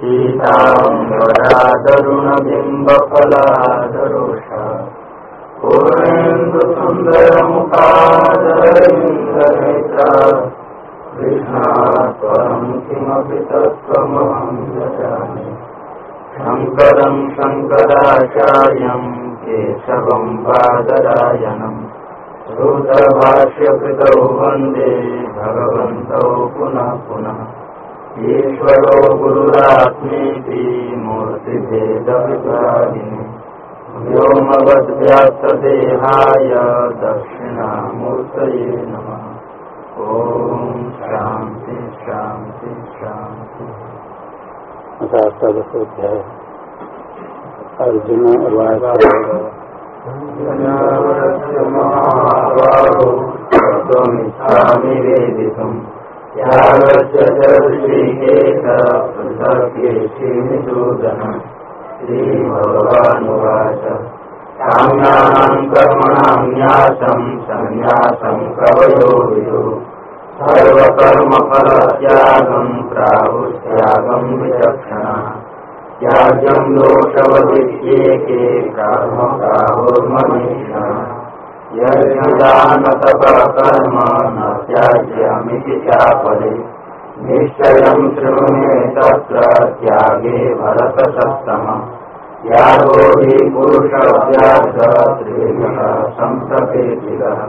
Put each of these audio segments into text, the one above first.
सीताम्बरादरुणबिम्बफलादरुष पूर्णेन्दुसुन्दरमुखादरेन्द्रनेत्र कृष्णात्वरं किमपि तत्त्वमहं जाने शङ्करं सूत्रभाष्यकृतौ वंदे भगवन्तौ पुनः पुनः। ईश्वरो गुरुरात्मेति मूर्तिभेदविभागिनि व्योमवद्व्याप्तदेहाय दक्षिणामूर्तये नमः। ॐ शान्ति शान्ति शान्ति। अष्टादशोध्याय अर्जुन श्रीभगवानुवाच। काम्यानाम् कर्मणां न्यासम् सन्न्यासम् कवयो विदु। सर्वकर्मफलत्यागम् प्राहुस्त्यागम् विचक्षणा। त्याज्यम् दोषवदित्येके कर्म प्राहुर्मनीषा यज्ञदानतपकर्म न त्याज्यमिति चापरे निश्चयम् शृणु मे तत्र त्यागे भरतसत्तम त्यागो हि पुरुषव्यास त्रिविधः सम्प्रपेतितः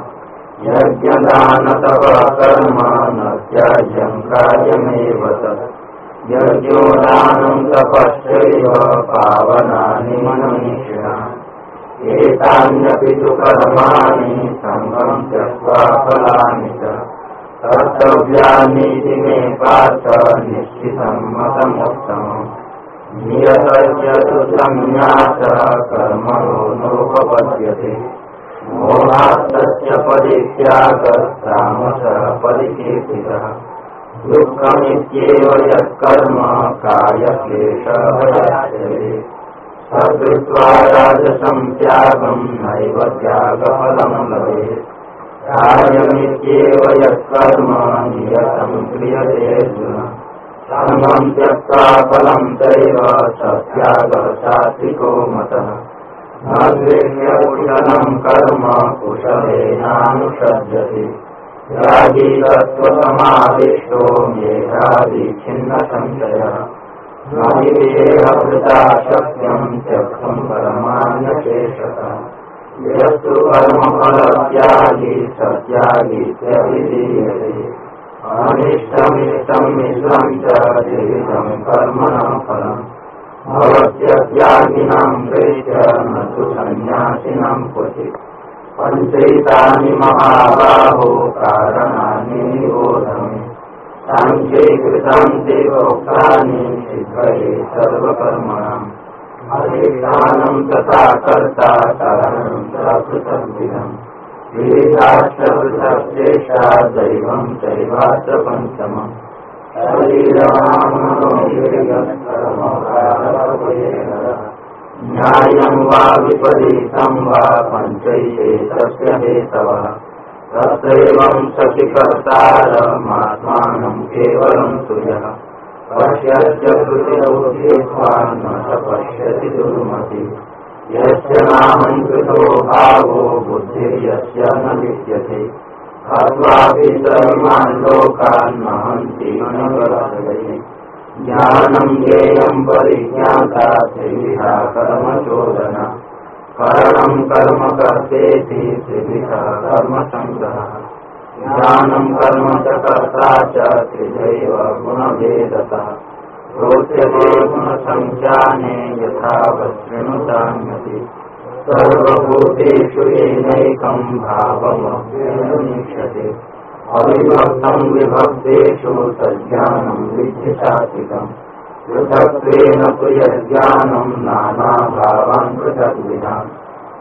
यज्ञदानतपकर्म न त्याज्यम् कार्यमेव तत्। यज्ञो दानम् तपश्चैव पावनानि मनीषिणा एतान्यपि तु कर्माणि सङ्गम् त्यक्त्वा फलानि च। कर्तव्यानीति मे पार्थ निश्चितम् मतमुत्तमम्। नियतस्य तु संन्यासः कर्मणो नोपपद्यते। मोहास्तस्य परित्यागस्तामसः परिकीर्तितः। दुःखमित्येव यत्कर्म कायक्लेशभयाचरे सकृत्वा राजसं त्यागं नैव त्यागफलं लभेत् कार्यमित्येव यत्कर्म क्रियते सङ्गं त्यक्त्वा चैव स त्यागः मतः न कर्म कुशलेनानुषज्यते त्यागी तत्त्वसमादिष्टो मेधादिच्छिन्नसंशयः न हि देहभृता शक्यम् त्यक्तुम् परमान्यशेषतः। यस्तु कर्मफलत्यागी सत्यागीत्यभिधीयते अनिष्टमिष्टम् मिश्रम् च द्विविधम् कर्मणां फलम्। भवत्यत्यागिनाम् प्रेत्य न तु सन्न्यासिनाम् क्वचित्। पञ्चैतानि महाबाहो कारणानि निबोधमे साङ्ख्ये कृतान्ते प्रोक्तानि सिद्धये सर्वकर्मणाम्। अधिष्ठानम् तथा कर्ता कारणम् च पृथग्विधम् विविधाश्च पृथक् दैवम् चैवात्र पञ्चमम् न्यायम् वा विपरीतम् वा पञ्चैते तस्य हेतवः तत्रैवम् सखि कर्तारमात्मानम् केवलम् तुयः पश्यस्य कृतिरौद्येत्वान् न स पश्यति दुर्मति। यस्य नामम् कृतो भावो बुद्धिर्यस्य न ज्ञानम् ज्ञेयम् परिज्ञाता त्रिविधा कर्मचोदना। करणम् कर्म कर्तेति त्रिविधा कर्मसङ्ग्रहः। ज्ञानम् कर्म च कर्ता च त्रिधैव गुणभेदतः। रोचते गुणसङ्ख्याने यथावशृणुतान्यति सर्वभूतेषु येनैकम् भावमभ्युपमीक्षते अविभक्तम् विभक्तेषु तज्ज्ञानम् विद्धि सात्विकम् पृथक्त्वेन यज्ञानम् नानाभावान् पृथग्विधान्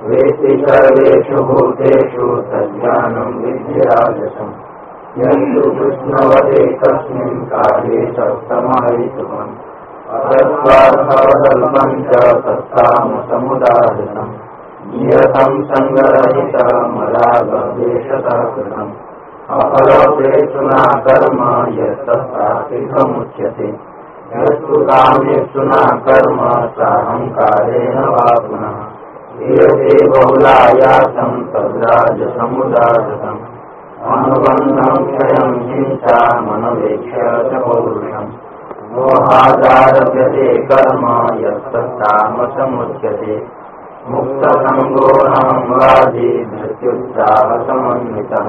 वेत्ति सर्वेषु भूतेषु तज्ज्ञानम् विद्धि राजसम् यन्तु कृष्णवदे तस्मिन् काले अपरोपेषु न कर्म यत्तत्सात्विकमुच्यते यस्तु कर्म साहङ्कारेण वा पुनः। क्रियते बहुलायासं तद्राजसमुदारतम् अनुबन्धं क्षयं हिंसा मनवेक्ष्य च पौरुषम्। मोहादारभ्यते कर्म यत्तत्तामसमुच्यते मुक्तसङ्गोऽहं वादी मृत्युत्साहसमन्वितः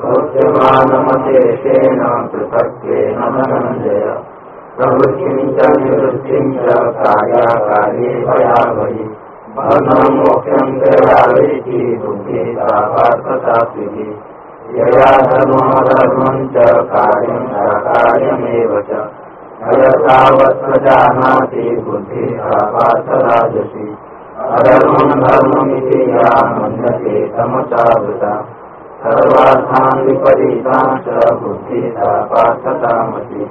प्रोच्यमानमशेषेण पृथक्त्वेन धनञ्जय प्रवृत्तिं च निवृत्तिं च कार्याकार्ये भयाभयि मोक्षं प्रयावेति बुद्धि यया कार्यं कार्यमेव च। अयथावत् प्रजानाति बुद्धिः सापार्थराजसी अधर्मं धर्ममिति या मन्यते सर्वार्थान् विपरीतान् च बुद्धिः सापार्थतामसि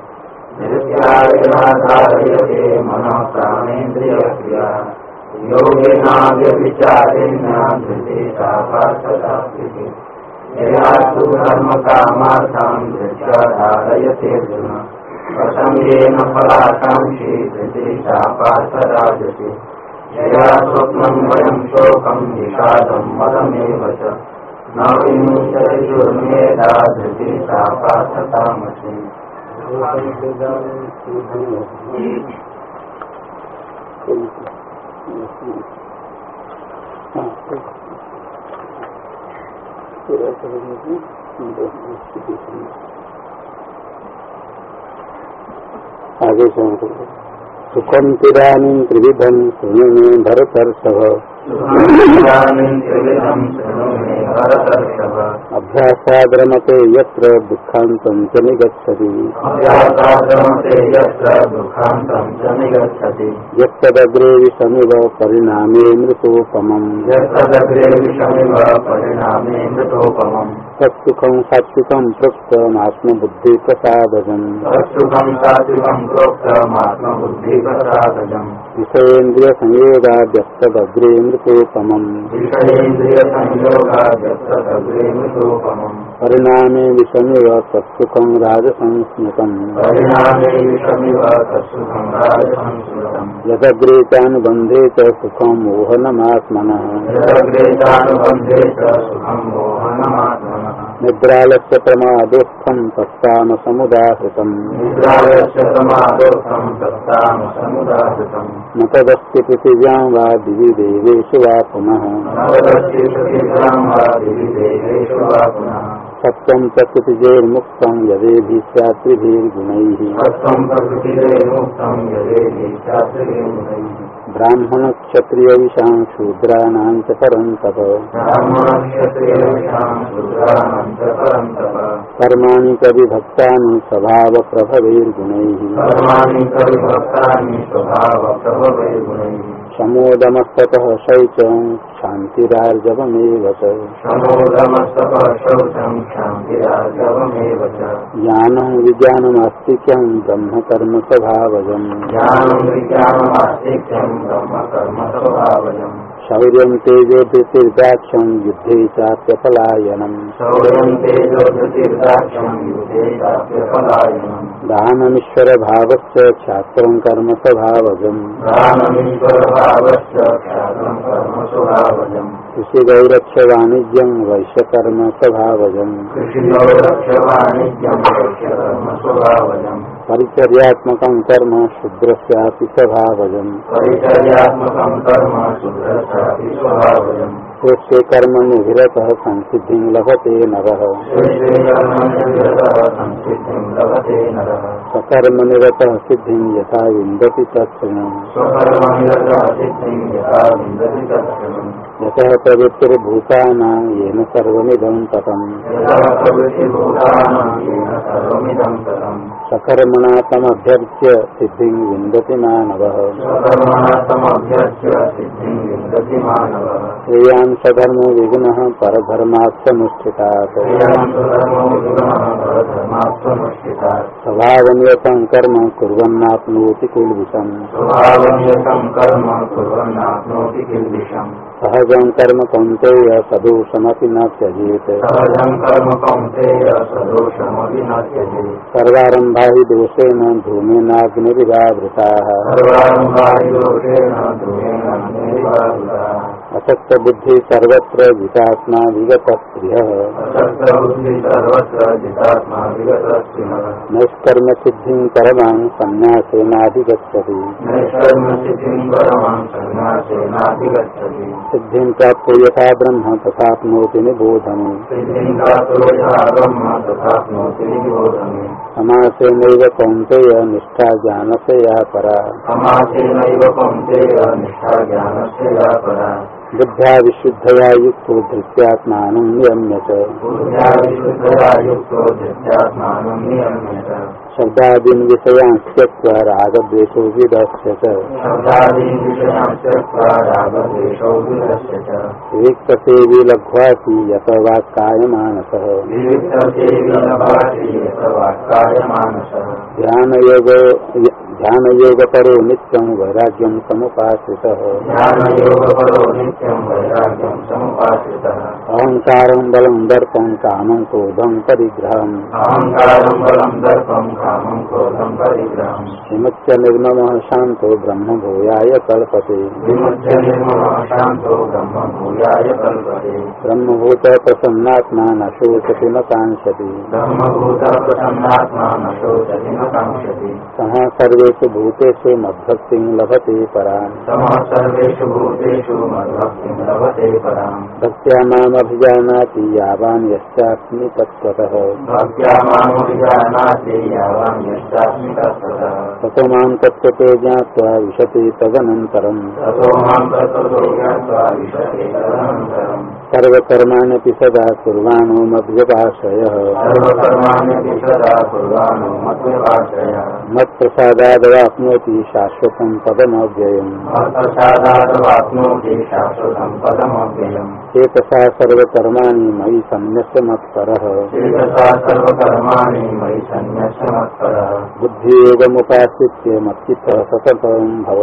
नित्यायधारयते मनः प्राणेन्द्रियक्रिया। योगिनाव्यभिचारेण धृति सापार्थतास्ति ययास्तु धर्मकामार्थां धृत्या धारयते अर्जुन प्रसङ्गेन फलाकाङ्क्षी धृति सापार्थराजसि यया स्वप्नं वयं शोकं विषादं मदमेव च। आगे सुखम तिरानी त्रिविधम शृणु में भरतर्षभ। इदानीं अभ्यासाद्रमते यत्र दुःखान्तं च निगच्छति। यत्तदग्रे विषमिव परिणामे मृतोपमम्। यत्तदग्रे विषमिव प्रोक्त मृतोपमम् तत्सुखं सात्विकं पृक्तमात्मबुद्धिप्रसादजम् तत्सुखं सात्विकं प्रोक्तमात्मबुद्धिप्रसादजम् विषयेन्द्रियसंयोगाद्यस्तदग्रे मृतोपमम् विषयेन्द्रियसंयोगाद्यत्तदग्रे मृतोपमम् परिणामे विषमिव तत्सुखं राजसंस्मृतम् परिणामे विषमिव तत्सुखं राजसंस्कृतम् यदग्रे चानुबन्धे च सुखं मोहनमात्मनः। निद्रालस्य प्रमादोत्थं तत्तामसमुदाहृतम्। निद्रालस्य न तदस्ति पृथिव्यां वा दिवि देवेषु वा पुनः। नवदस्ति प्रतिग्रहं वा दिवि देवेषु वा पुनः सत्यं प्रकृतिजैर्मुक्तं यदेभिः स्यात्रिभिर्गुणैः तत्त्वं प्रकृतिरेमुक्तं यदेहि शूद्राणां च च परन्तप कर्माणि च विभक्तानि स्वभावप्रभवैर्गुणैः। कर्माणि शमोदमस्ततः शौचं च। क्षान्तिराजवमेव च। ज्ञानं विज्ञानमास्तिक्यं ब्रह्मकर्मस्वभावजम्। ज्ञानं विज्ञानमास्तिक्यं ब्रह्मकर्मस्वभावजम्। शौर्यं तेजो धृतिर्दाक्ष्यं युद्धे चाप्यपलायनम् शौर्यं तेजोधृतिर्दाक्ष्यं युधे चाप्यपलायनम् दानमीश्वरभावश्च छात्रं कर्मस्वभावजम् दानमीश्वरभावश्च ख्यातं कर्मस्वभावजम् कृषिगैरक्षवाणिज्यं वैश्यकर्मस्वभावजम् कृषिगौरक्षवाणिज्यं कर्मस्वभावजम् परिचर्यात्मकं कर्म स्वभावजम्। परिचर्यात्मकं कर्म शूद्रस्यापि स्वभावजम्। कृष्य कर्म निरत संसिधि लभते नर संसिद्धिं लभते नरः। सकर्म निरत सिद्धि यथा विन्दति तत्क्षणम् यतः प्रवृत्तिर्भूतानां येन सर्वमिदं ततम्। सकर्मणा तमभ्यर्च्य सिद्धिं विन्दति मानवः। श्रेयान् सधर्मो विघ्नः कुर्वन्नाप्नोति कुलविषम् स्वभावनियतं कर्म कुर्वन्नाप्नोति किल्बिषम्। सहजं कर्म कौन्तेय सदोषमपि न त्यजेत्। त्यजेत् सर्वारम्भा दोषेण धूमेनाग्निरिवावृताः निर्वाहिताः असक्तबुद्धि सर्वत्र जितात्मा जितात्मा विगतस्थिनः नैष्कर्म सिद्धिं परमां सन्न्यासेनाधिगच्छति सिद्धिं प्राप्तो यथा ब्रह्म तथाप्नोति निबोधने तथाप्नोति निबोधने निष्ठा ज्ञानस्य या परा। समासेनैव कौन्तेय निष्ठा ज्ञानस्य या परा। बुद्ध्या विशुद्धया युक्तो धृत्यात्मानं शब्दादीन् विषयान् त्यक्त्वा रागद्वेषो विदस्य च शब्दादीन् विषयान् त्यक्त्वा रागद्वेषौ विरस्य च विविक्तसेवी लघ्वासि यत वाक्कायमानसः। लभाति यत वाक्कायमानसः ध्यानयोग ध्यानयोगपरो नित्यं वैराग्यं समुपाश्रितः। ध्यानयोगपरो नित्यं वैराग्यं समुपाश्रितः। अहङ्कारं बलं दर्पं कामं क्रोधं परिग्रहम्। अहङ्कारं बलं दर्पं कामं क्रोधं परिग्रहम्। विमुच्य निर्ममः शान्तो ब्रह्म भूयाय कल्पते। ब्रह्मभूत प्रसन्नात्मा न शोचति न काङ्क्षति। ब्रह्मभूत प्रसन्नात्मा न शोचति न काङ्क्षति। सः सर्वेषु भूतेषु मद्भक्तिं लभते पराम्। समः सर्वेषु भूतेषु मद्भक्तिं लभते पराम्। भक्त्या मामभिजानाति यावान् यश्चास्मि तत्त्वतः। भक्त्या मामभिजानाति यावान् यश्चास्मि तत्त्वतः। ततो माँ तत्त्वतो ज्ञात्वा विशते तदनन्तरम्। ततो माँ तत्त्वतो ज्ञात्वा विशते तदनन्तरम्। सर्वकर्माण्यपि सदा कुर्वाणो मद्व्यपाश्रयः मत्प्रसादादवाप्नोति शाश्वतं पदमव्ययम्। चेतसा सर्वकर्माणि मयि सन्न्यस्य मत्परः। सर्वकर्माणि बुद्धियोगमुपाश्रित्य मच्चित्तः सततं भव।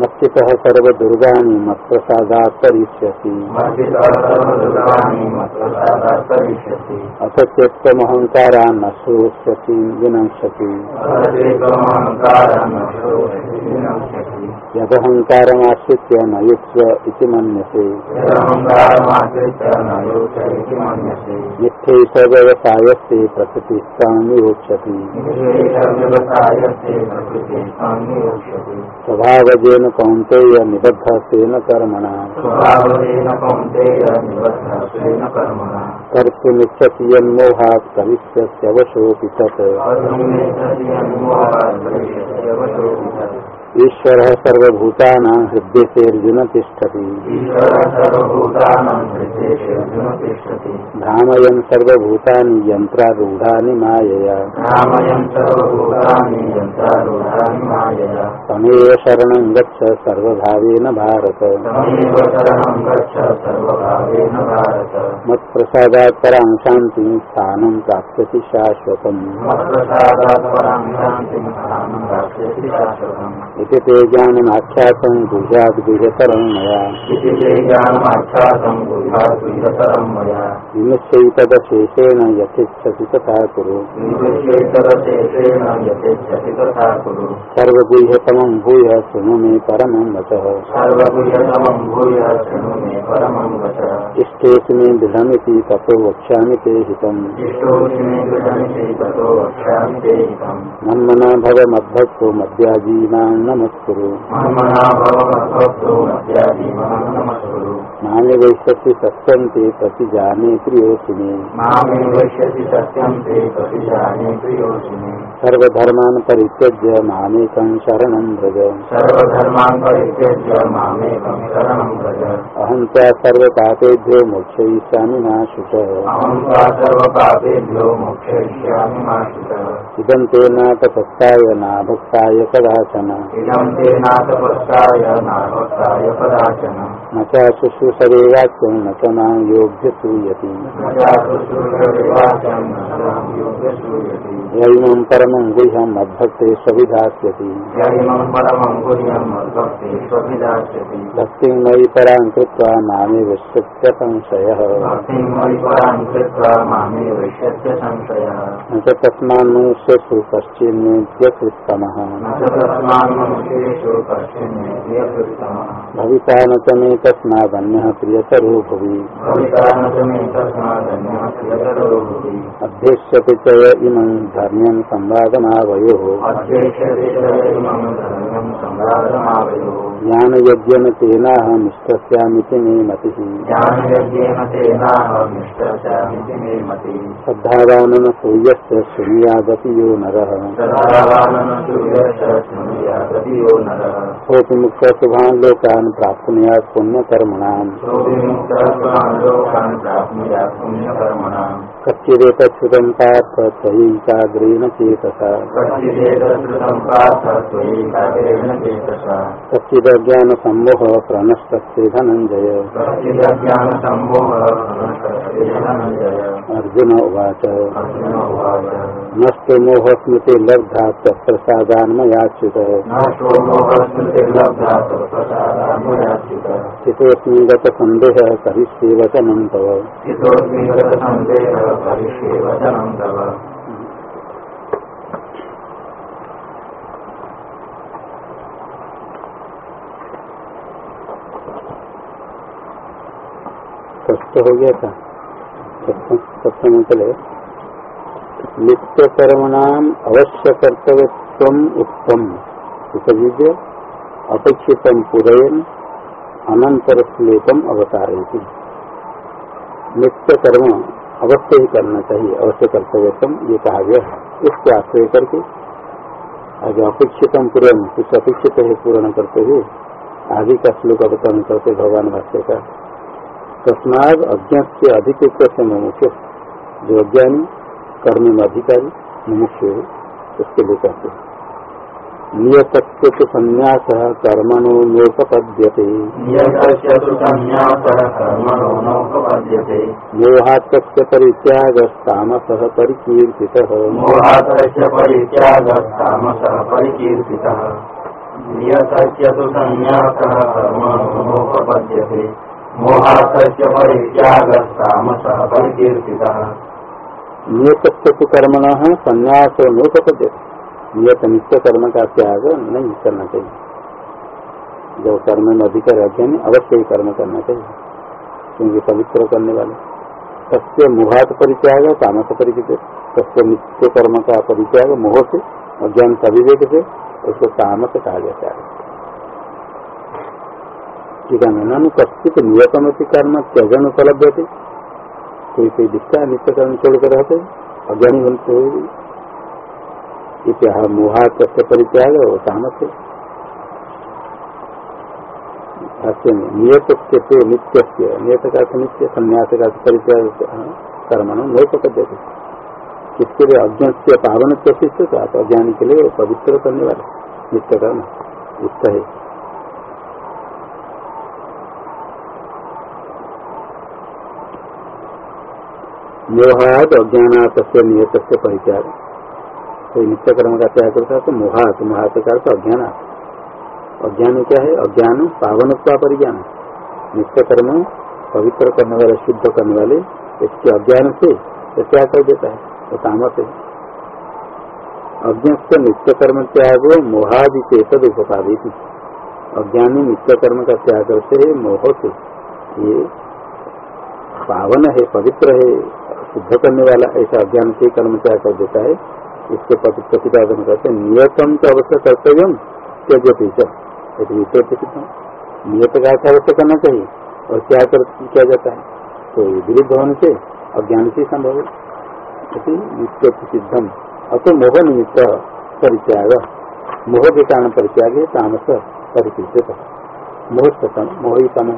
मच्चितः मच्चित्तः सर्वदुर्गाणि मत्प्रसादात् करिष्यति अथ चेत्त्वमहङ्कारान् न न शोषयति विनश्यति। यदहङ्कारमाश्रित्य न युत्स्व इति मन्यसे न योच्य इति मन्यते। मिथ्यै स प्रकृतिः संयोक्ष्यति स्वभावजेन कौन्तेय निबद्धस्तेन कर्मण। कर्मणा। कर्तुमिच्छति यन्मोहात् करिष्यत्यवशोऽपि तत् ईश्वरः सर्वभूतानां सर्वभूतानां हृदेषु अर्जुन तिष्ठति। भ्रामयन् सर्वभूतानि यन्त्रारूढानि मायया। तमेव शरणं गच्छ सर्वभावेन भारत। मत्प्रसादात् परां शान्तिं स्थानं प्राप्स्यति शाश्वतम्। इति ते ज्ञानमाख्यातं गुह्यात् गुह्यतरं मया। विमुच्यैतदशेषेण यथिच्छसि तथा कुरु। सर्वगुह्यतमं भूय शृणु मे परमं वचः। इष्टेषु मे दृढमिति ततो वक्ष्यामि ते ते हितम्। मन्मना भव मद्याजीनां नमस्कुरु मामे वैश्यति सत्यन्ते प्रति जाने ते प्रियोसिने सर्वधर्मान् परित्यज्य मामेकं शरणं व्रज सर्वधर्मान् परित्यज्य मामेकं शरणं व्रज। अहं च सर्वपापेभ्यो मोक्षयिष्यामि मा शुचः अहं त्वा सर्वपापेभ्यो मोक्षयिष्यामि मा शुचः इदं तेन तपस्काय नाभक्ताय कदाचन कदाचन न च शुश्रूषवे वाक्यं न च योग्य न शरणं योग्यश्रूयति यैमं परमं गुह्यं मद्भक्ते स्वभिदास्यति भक्तिं मयि परां कृत्वा मामे वैश्यस्य संशयः न च तस्मान्मनुष्यसु कश्चिन्मेद्यकृत्तमः भविता न च मे तस्मादन्यः प्रियतरो भुवि न च इमं धर्म्यं संवादमावयोः इमं धर्म्यं सम्राजमावयोः ज्ञानयज्ञेन तेनाहमिष्टस्यामिति मे मतिः। श्रद्धावानन सूर्यस्य शृणुयादपि यो नरः। सोऽपि पुण्यकर्मणाम्। सोऽविमुक्तः लोकान् प्राप्नुयात् पुण्यकर्मणाम्। कच्चिदेतच्छ्रुतं पार्थ त्वयैकाग्रेण चेतसा। कच्चिदज्ञानसम्मोहः प्रणष्टस्ते धनञ्जय। अर्जुन उवाच। नष्टो मोहस्मृति लब्धा तत्प्रसादान्मयाच्युतः। स्थितोऽस्मि गतसन्देहः करिष्ये वचनं तव। करिष्ये वचनं तव हो गया था। सप्तम चले। नित्य कर्मणाम अवश्य कर्तव्य उत्तम। उपजीव्य अपेक्षित पुरयन अनंतर श्लेपम अवतारयती। नित्य कर्म अवश्य ही करना चाहिए, अवश्य कर्तव्यतम ये कहा गया इसको आश्रय करके आगे अपेक्षितम पूर्ण कुछ अपेक्षित है पूर्ण करते हुए, आदि का श्लोक अवतरण करते भगवान भाष्य का, तस्माद अज्ञा से अधिक से मुमुक्ष जो अज्ञानी, कर्म में अधिकारी है, उसके लिए कहते हैं नियतत्व तो संन्यास कर्मणो नोपपद्यते नियतस्य तु संन्यासः कर्मणो नोपपद्यते। मोहात्स्य परित्यागस्तामसः परिकीर्तितः। नियतस्य तु संन्यासः कर्मणो नोपपद्यते। मोहातस्य परित्यागस्तामसः परिकीर्तितः। नियतत्व तो कर्मण संन्यास नोपपद्यते। नियत नित्य कर्म का त्याग नहीं करना चाहिए। जो कर्म में अधिक अध्ययन अवश्य ही कर्म करना चाहिए। क्योंकि पवित्र करने वाले। सत्य मुहात परित्याग तामस परिचित। सत्य नित्य कर्म का परित्याग, मोह से और अज्ञान अविवेक से, उसको तामस कहा जाता है। ठीक है ननु कश्चित नियतमति कर्म त्यजन उपलब्ध होते कोई कोई दिखता है, नित्य कर्म छोड़कर रहते अज्ञानी बनते हुए इतिहा मोहात परित्याग तामस भाष्य नियत से तो नित्य से नियत का नित्य संन्यास का परित्याग कर्म नहीं पकड़ते किसके लिए अज्ञान से पावन प्रतिष्ठित तो आप अज्ञानी के लिए पवित्र करने वाले, नित्य कर्म युक्त है। मोहाद अज्ञात नियत से परित्याग। कोई नित्य कर्म का त्याग करता है तो मोहात मोहात का अज्ञान अज्ञान क्या है? अज्ञान पावनत्वा परिज्ञान नित्य कर्म, पवित्र करने वाले, शुद्ध करने वाले, इसके अज्ञान से त्याग कर देता है वो तामस है। अज्ञ नित्य कर्म त्याग मोहादि चेतद उपपादी थी अज्ञानी नित्य कर्म का त्याग करते है, मोह से। ये पावन है, पवित्र है, शुद्ध करने वाला, ऐसा अज्ञान से कर्म त्याग कर देता है। इसको प्रतिपादन करते नियतम तो अवश्य कर्तव्य त्यज विपरीत नियत का अवश्य करना चाहिए। और क्या कर, किया जाता है? तो विरुद्ध होने से अज्ञान से संभव है। विपरीत सिद्धम अतो मोह निमित्त परित्याग। मोह के कारण परित्याग है तामस परिचित मोह सतम मोह ही तम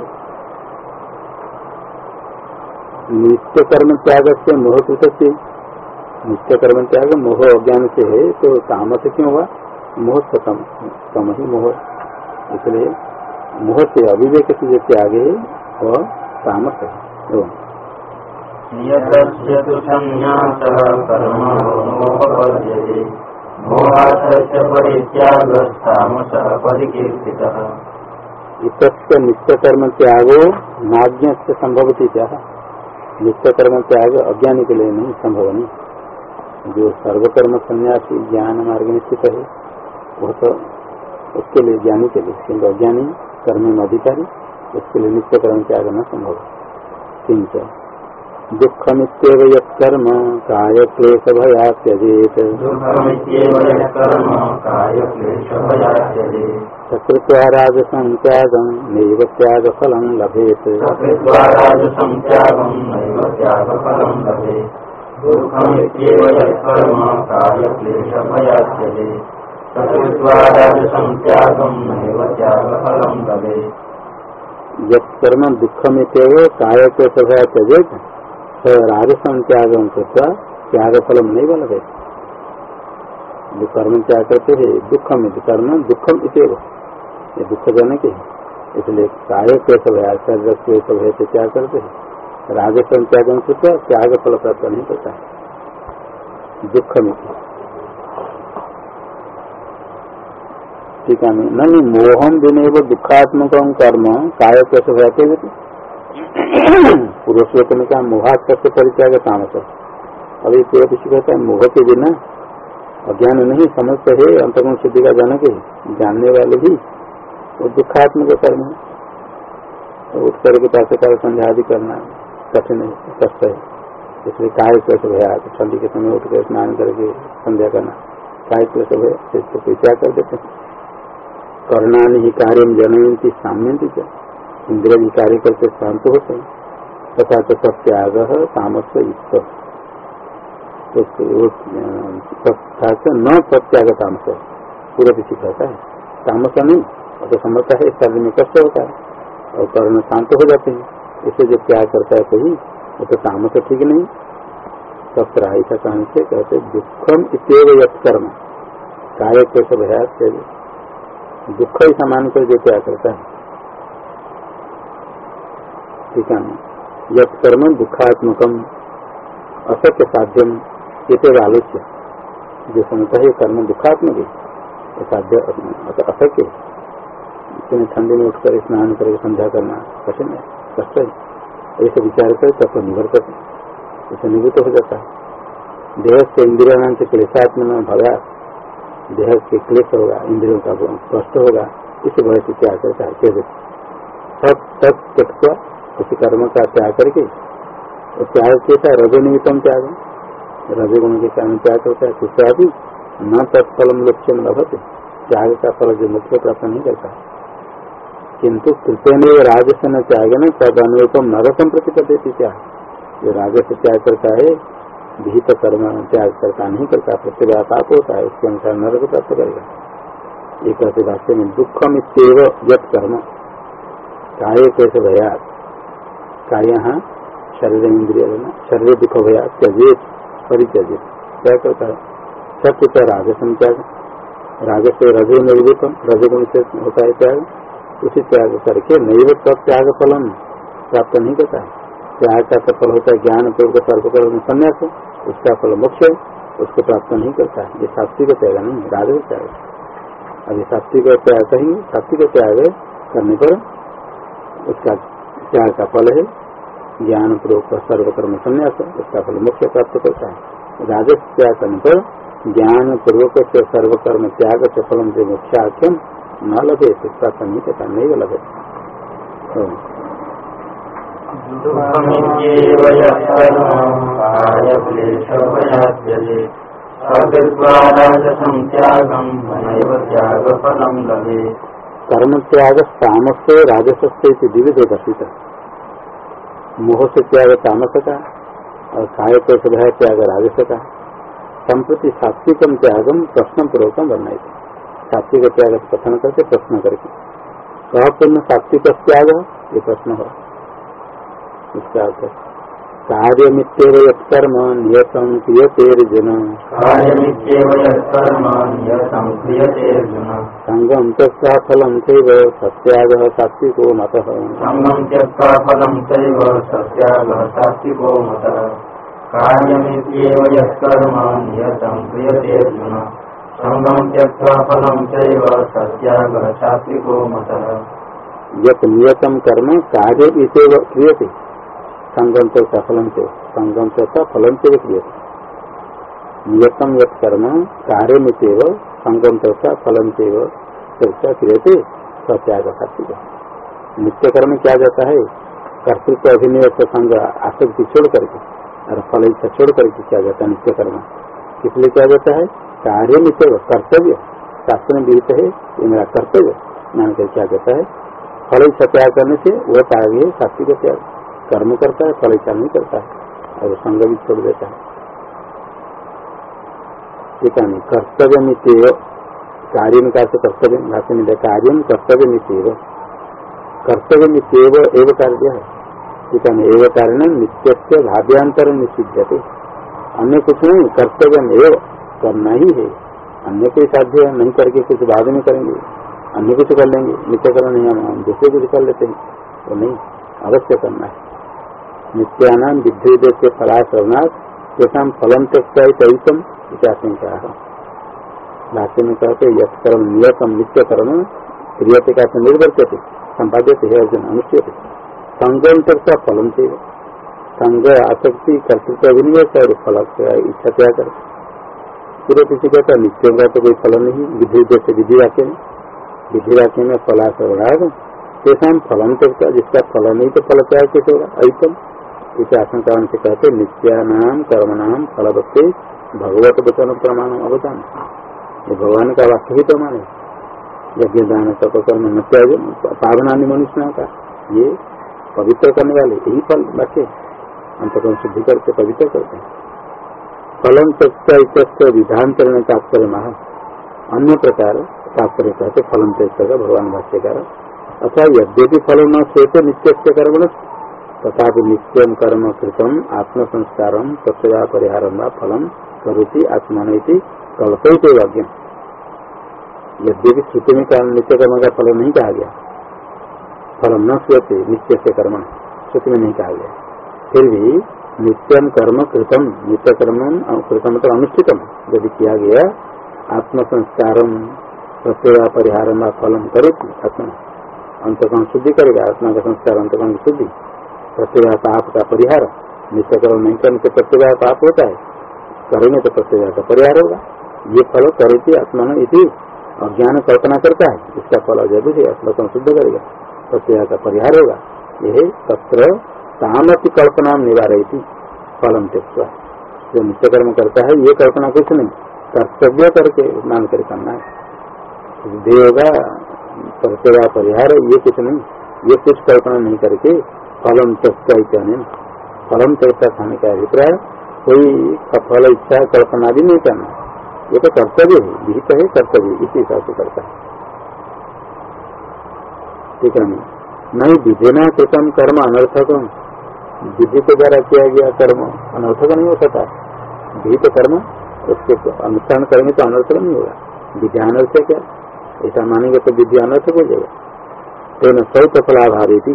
नित्य कर्म त्याग से मोह कृत नित्य कर्म त्याग मोह अज्ञान से है तो तामस क्यों हुआ? मोह सतम तम ही मोह इसलिए मोह से अविवेक से जो त्याग है। वह तामस है इत नित्य कर्म त्यागो नाज्ञ से संभवती क्या? नित्य कर्म त्याग अज्ञानी के लिए नहीं संभव नहीं। जो सर्वकर्म सन्यासी ज्ञान मार्ग में स्थित है वह तो उसके लिए ज्ञानी के लिए किंतु अज्ञानी कर्म में अधिकारी उसके लिए नित्य कर्म त्याग न संभव किंच दुख नित्यव यम काय क्लेश भया त्यजेत सकृत्वा राजसं त्यागं नैव त्यागफलं लभेत यत्कर्म दुखमित्यव काय क्लेश भया त्यजेत स त्यागं कृत्वा त्यागफलं नैव लभेत। जो कर्म त्याग करते है दुख दुखम कर्म दुखम इतव ये दुख जन के इसलिए क्लेश भया शरीर क्लेश भय से त्याग करते है। राजस्व त्याग कृत्वा त्याग फल प्राप्त नहीं करता है दुख में ठीक है, नहीं मोहम दिन वो दुखात्मक कर्म काय क्लेश भयाते पूर्व श्लोक में कहा मोहात से परित्याग तामस अभी पूरा किसी कहता है, मोह के बिना अज्ञान नहीं, समस्त है अंतगुण सिद्धि का जनक है। जानने वाले ही वो दुखात्मक कर्म है। उठ करके प्रातःकाल संध्या आदि करना कठिन कष्ट है। इसलिए काय क्लेश भया ठंडी के समय उठ कर स्नान करके संध्या करना काय क्लेश भय तो क्या कर देते करना ही कार्य जनयंती साम्यंती क्या इंद्रिय भी कार्य करके शांत होते हैं। तथा तो प्रत्याग तामस तथा न प्रत्याग तामस पूरा भी सिखाता है। तामस नहीं और तो समझता है शरीर में कष्ट होता है। और कर्ण शांत हो जाते हैं। इसे जो त्याग करता है कोई वो तो तामस ठीक नहीं। तथा ऐसा कहने से कहते, दुखम इतव यत्कर्म कार्य के सब है दुख ही समान कर जो त्याग करता है। ठीक है यत्कर्म दुखात्मकम, असत्य साध्यम इसे आलोच्य। जो समझता है कर्म दुखात्मक है साध्य असत्य ठंडी में उठकर स्नान करके संध्या करना कठिन है। कष्ट ऐसे विचार करे तब निर्भर करते इसे निवृत्त हो जाता है। देह से इंद्रिया से क्लेशात्म भगा, देह के क्लेश होगा, इंद्रियों का कष्ट होगा, इस वजह से त्याग करता है कैसे सब तक त्यक्वा उस कर्म का त्याग करके, और त्याग कैसा रजो निमित्तम त्याग। रजगुण के कारण त्याग करता है। कुछ भी, न तत्फलम लक्ष्य लभते। त्याग का फल जो मुख्य प्राप्त नहीं करता। किंतु राजस न त्याग न तद अनुरूपम नरकम प्रतिपद्य त्याग जो राजस त्याग करता है विहित कर्म त्याग करता नहीं करता प्रत्येक पाप होता है, उसके अनुसार नरक प्राप्त करेगा। ये कहते भाष्य में दुखम इतव यत कर्म। काय कैसे भया काय? यहाँ शरीर इंद्रिय शरीर दुख भया त्यजेत, परित्यजित। क्या करता है? सत्य क्या राजसम त्याग। राग से रजो निर्वितम रजगुण से होता है त्याग। उसी त्याग करके नैव तब त्याग फलन प्राप्त नहीं करता है। त्याग का तो फल होता है, ज्ञान पूर्व सर्वकर्म संन्यास उसका फल मोक्ष है, उसको प्राप्त नहीं करता है। ये शास्त्री का त्याग नहीं राजस त्याग अभी सात्विक त्याग कहेंगे सात्विक त्याग करने पर उसका त्याग का फल है, ज्ञान पूर्वक सर्वकर्म, संन्यास उसका फल मोक्ष प्राप्त करता है। राजस त्याग करने पर ज्ञान पूर्वक से सर्वकर्म त्याग से फलम जो मुख्याख्यम न लगे उसका सन्निकता नहीं लगे कर्म त्याग तामस से राजस से विविध दर्शित मोह से त्याग तामस का और काय को स्वभाव त्याग राजस का संप्रति सात्विकम त्यागम प्रश्न पूर्वकम बनना सात्विक त्याग कथन करके प्रश्न करके। कह पूर्ण सात्विक त्याग? ये प्रश्न हो। इसका अर्थ कार्य मित्यव यत्कर्म नियतम क्रियतेर्जुन संगम तस्या फलम चैव सत्याग सात्विको मतः। सङ्गं त्यक्त्वा फलं चैव सत्यागः सात्विको मतः। कार्यमित्येव क्रियते कर्म कार्य इसेव क्रियते। संगम तो फलम से संगम तो फलम से क्रियते। नियतम यत कर्म कार्य मितेव संगम तो फलम से चर्चा क्रियते सत्याग सात्विक नित्य कर्म किया जाता है? कर्तृत्व अभिनिवेश संग आसक्ति छोड़ करके और फल इच्छा छोड़ करके किया जाता है नित्य कर्म। इसलिए किया जाता है? कार्य नित्य कर्तव्य। शास्त्र में विहित है ये मेरा कर्तव्य मान कर किया जाता है। फल इच्छा त्याग करने से वह त्याग है सात्विक त्याग कर्म करता है, फल इच्छा नहीं करता है, और संग भी छोड़ देता है। कर्तव्य मितेव कार्य में का कर्तव्य? में कार्य कर्तव्य मितेव कर्तव्य मितेव एवं कार्य है। है एवं कारण नित्य से भाव्यांतर निषिध्यते। अन्य कुछ नहीं कर्तव्य एवं, करना ही है। अन्य कोई साध्य नहीं करके कुछ बाद में करेंगे। अन्य कुछ कर लेंगे, नित्य करना नहीं, हम दूसरे कुछ कर लेते हैं। वो नहीं, अवश्य करना है। नित्यानाम विद्युत से फलाश्रवणाथ तेषा फलम त्यक्तम इत्याशंका भाष्य में कहते यत्कर्म नियतम नित्य कर्म क्रियते का निर्वर्त्यते संपाद्यते है अर्जुन अनुष्ठित संगम त्यक्ता फलम से संग आसक्ति कर्तृत्व अभिनिवेश और फल इच्छा त्याग कर? पूरे पीछे कहता नित्य का तो कोई फल नहीं, विधि जैसे विधि वाक्य में। विधि वाक्य में फलाश्रवणाथ तेषा फलम त्यक्ता जिसका फल नहीं तो फल त्याग कैसे होगा? ऐतम। इसे आशंका से कहते नित्यानाम कर्मणाम फलवत्ते भगवत वचन प्रमाण अवदान ये भगवान का ही प्रमाण है। यज्ञ दान, तप कर्म न त्याग पावनानी मनुष्य का। ये पवित्र करने वाले यही फल वाक्य अंतकर्म शुद्धि करते पवित्र करते हैं। त्यक्ता इत्यस्त विधांतरण तात्पर्य महा अन्य प्रकार तात्पर्य कहते फलम त्यक्त का भगवान भाष्यकार। अथवा यद्यपि फल न श्वेत नित्य कर्म तथा नित्यम कर्म कृतम आत्म संस्कार तत्वा परिहार फलम करोति आत्मान कल्पित वाक्य यद्यपि श्रुति में नित्य कर्म का फल नहीं कहा गया। फल न स्वते नित्य से कर्म। श्रुति में नहीं कहा गया फिर भी नित्यम कर्म कृतम नित्य कर्म कृतम मतलब अनुष्ठितम। यदि किया गया आत्म संस्कार प्रत्यय परिहार फलम करोति, आत्मा। अंतकरण शुद्धि करेगा, आत्मा का संस्कार अंतकरण शुद्धि। प्रत्यय पाप का परिहार। नित्य कर्म नहीं करने से पाप होता है। करेंगे तो प्रत्यय का परिहार होगा। ये फल करेगी आत्मा इति। अज्ञान कल्पना करता है। इसका फल ज़रूर है आत्मा शुद्ध करेगा। प्रत्यय का परिहार होगा। यह तत्र तामति कल्पना निवारही थी फलम त्यक्ता जो नित्य कर्म करता है, ये कल्पना कुछ नहीं, कर्तव्य करके मान कर करना है। सिद्धि होगा, प्रत्यय परिहार ये कुछ नहीं। ये कुछ कल्पना नहीं करके फलम त्यक्ता इत्यादि फलम त्यक्ता खाने का अभिप्राय, कोई फल, इच्छा, कल्पना भी नहीं करना। ये तो कर्तव्य है, विहित है कर्तव्य, इसी हिसाब से करता है। ठीक है नहीं, विधिना कृतम कर्म अनर्थक विधि के द्वारा किया गया कर्म अनर्थक नहीं हो सकता। विहित कर्म, उसके अनुष्ठान करेंगे तो अनर्थक नहीं होगा। विधि अनर्थ क्या? ऐसा मानेंगे तो विधि अनर्थक हो जाएगा। तेना सौ फलाभावी थी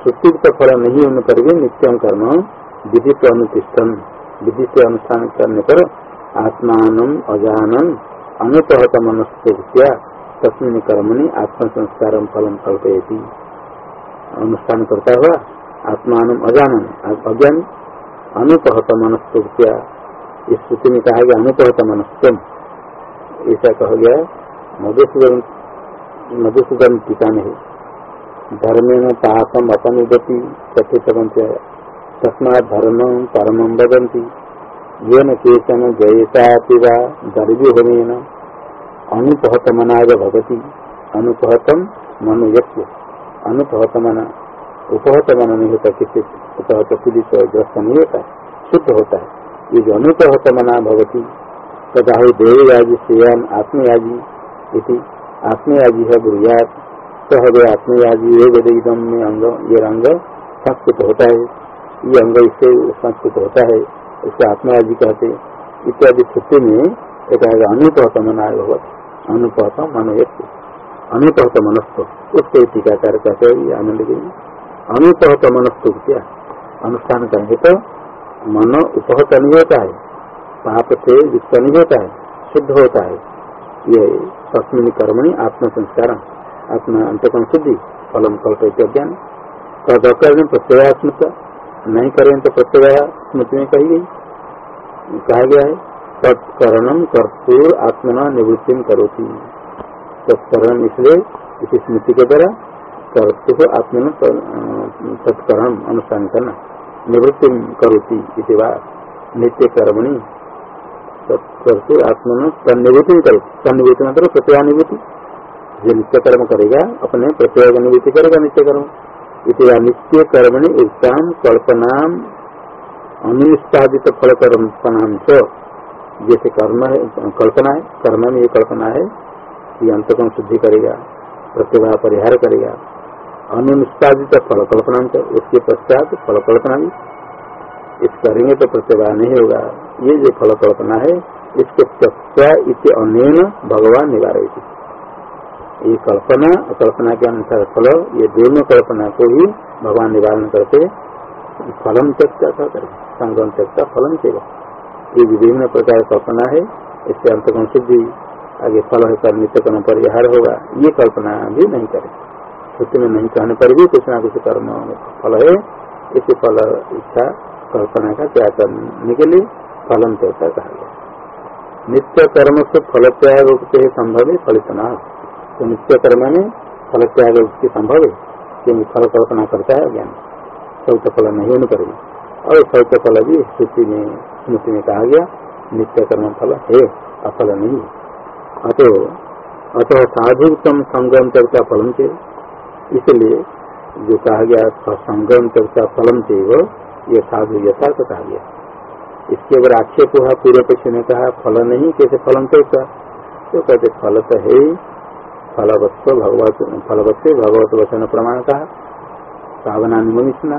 सुकृत फल नहीं होने पर भी नित्यम कर्म विधि को अनुतिष्ठन विधि से अनुष्ठान करने पर आत्मान अजानन अनुपहत मनस्या तस्मिन कर्मणि आत्म संस्कार फलम कल्पयती। अनुष्ठान करता हुआ आत्मान अजानन। अज्ञान अनुपहत मनस्तुत्या इस स्थिति में कहा गया, अनुपहत मनस्तम। ऐसा कहा गया, मधुसूदन मधुसूदन टीका में धर्मेण पापम अपनुदति कथित तस्मा धर्म परम वदंती ये न केचन जयता दर्भिहोमेन अनुपहत भगति अनुपहतम मनु यस्य। अनुपहत मना उपहत मन नहीं होता किसी उपहत पीड़ित ग्रस्त नहीं होता। शुद्ध होता है। ये जो अनुपहत मना तथा देवयाजी, श्रेयान आत्मयाजी इति। आत्मयाजी है ब्रुयात सह वे आत्मयाजी वे वेदम में अंग, ये अंग संस्कृत होता है। ये अंग इससे संस्कृत होता है। इसको आत्मयाजी कहते इत्यादि स्थिति में एक अनुपहत मना भगवत अनुपहत मन एक अनुपहत मनस्थ उसको टीकाकार कहते हैं आनंद गिरी अनुपहत मनस्थ क्या? अनुष्ठान करेंगे तो मन उपहत नहीं होता है। पाप से युक्त नहीं होता है। शुद्ध होता है। ये तस्मिन कर्मणि आत्म संस्कार आत्मा अंतकम शुद्धि, फलम कल्प ज्ञान तदकरण प्रत्ययात्मक, नहीं करें तो प्रत्यय स्मृति में कही गई। कहा गया है तत्करणम कर्पूर आत्मना निवृत्ति करोती। तत्करण इसलिए इस स्मृति के द्वारा कर्तु आत्मन तत्करण अनुष्ठान करना निवृत्ति करोती इसी बात नित्य कर्मणि करके आत्मा तन्निवृत्ति करो तन्निवृत्ति मतलब प्रत्यानुभूति जो नित्य कर्म करेगा, अपने प्रत्यय निवृत्ति करेगा नित्य कर्म। इतना नित्य कर्मणि उत्तम कल्पना अनुष्पादित फल कल्पना जैसे कर्म है, कल्पना है, कर्म में ये कल्पना है कि अंतकम शुद्धि करेगा, प्रतिभा परिहार करेगा अनुष्पादित फल कल्पना उसके पश्चात फल कल्पना भी इस करेंगे तो प्रतिभा नहीं होगा। ये जो फल कल्पना है, इसको त्यक्ता इति अन्य भगवान निवारेगी ये कल्पना कल्पना के अनुसार फल, ये दोनों कल्पना को ही भगवान निवारण करते, फलम त्यक्ता कहते संगम त्यक्ता फलम सेवा ये विभिन्न प्रकार कल्पना है। इससे अंतगुण शुद्धि आगे फल कर नित्य कर्म परिहार होगा। ये कल्पना भी नहीं करे। छुट्टी में नहीं कहने पर भी कुछ ना कुछ कर्म फल है। इसी फल इच्छा कल्पना का त्याग करने के लिए फलम त्याग कहा गया। नित्य कर्म से फल त्याग के संभव है फलितना तो नित्य कर्म में फल त्याग की संभव है, क्योंकि फल कल्पना करता है ज्ञान। सौत फल नहीं होने पर और सौत फल भी स्थिति में स्मृति में कहा गया, नित्य कर्म फल। है, अफल नहीं अतो, अतः साधुतम संगम चर्चा फलम से इसलिए जो कहा गया संगम चर्चा फलम से ये साधु यथार्थ कहा गया। इसके ऊपर आक्षेप हुआ, पूर्व पक्ष ने कहा, फल नहीं, कैसे फलम कैसा तो कहते, फल तो है फलवत्व भगवत फलवत् भगवत वचन प्रमाण कहा। सावना निमिषना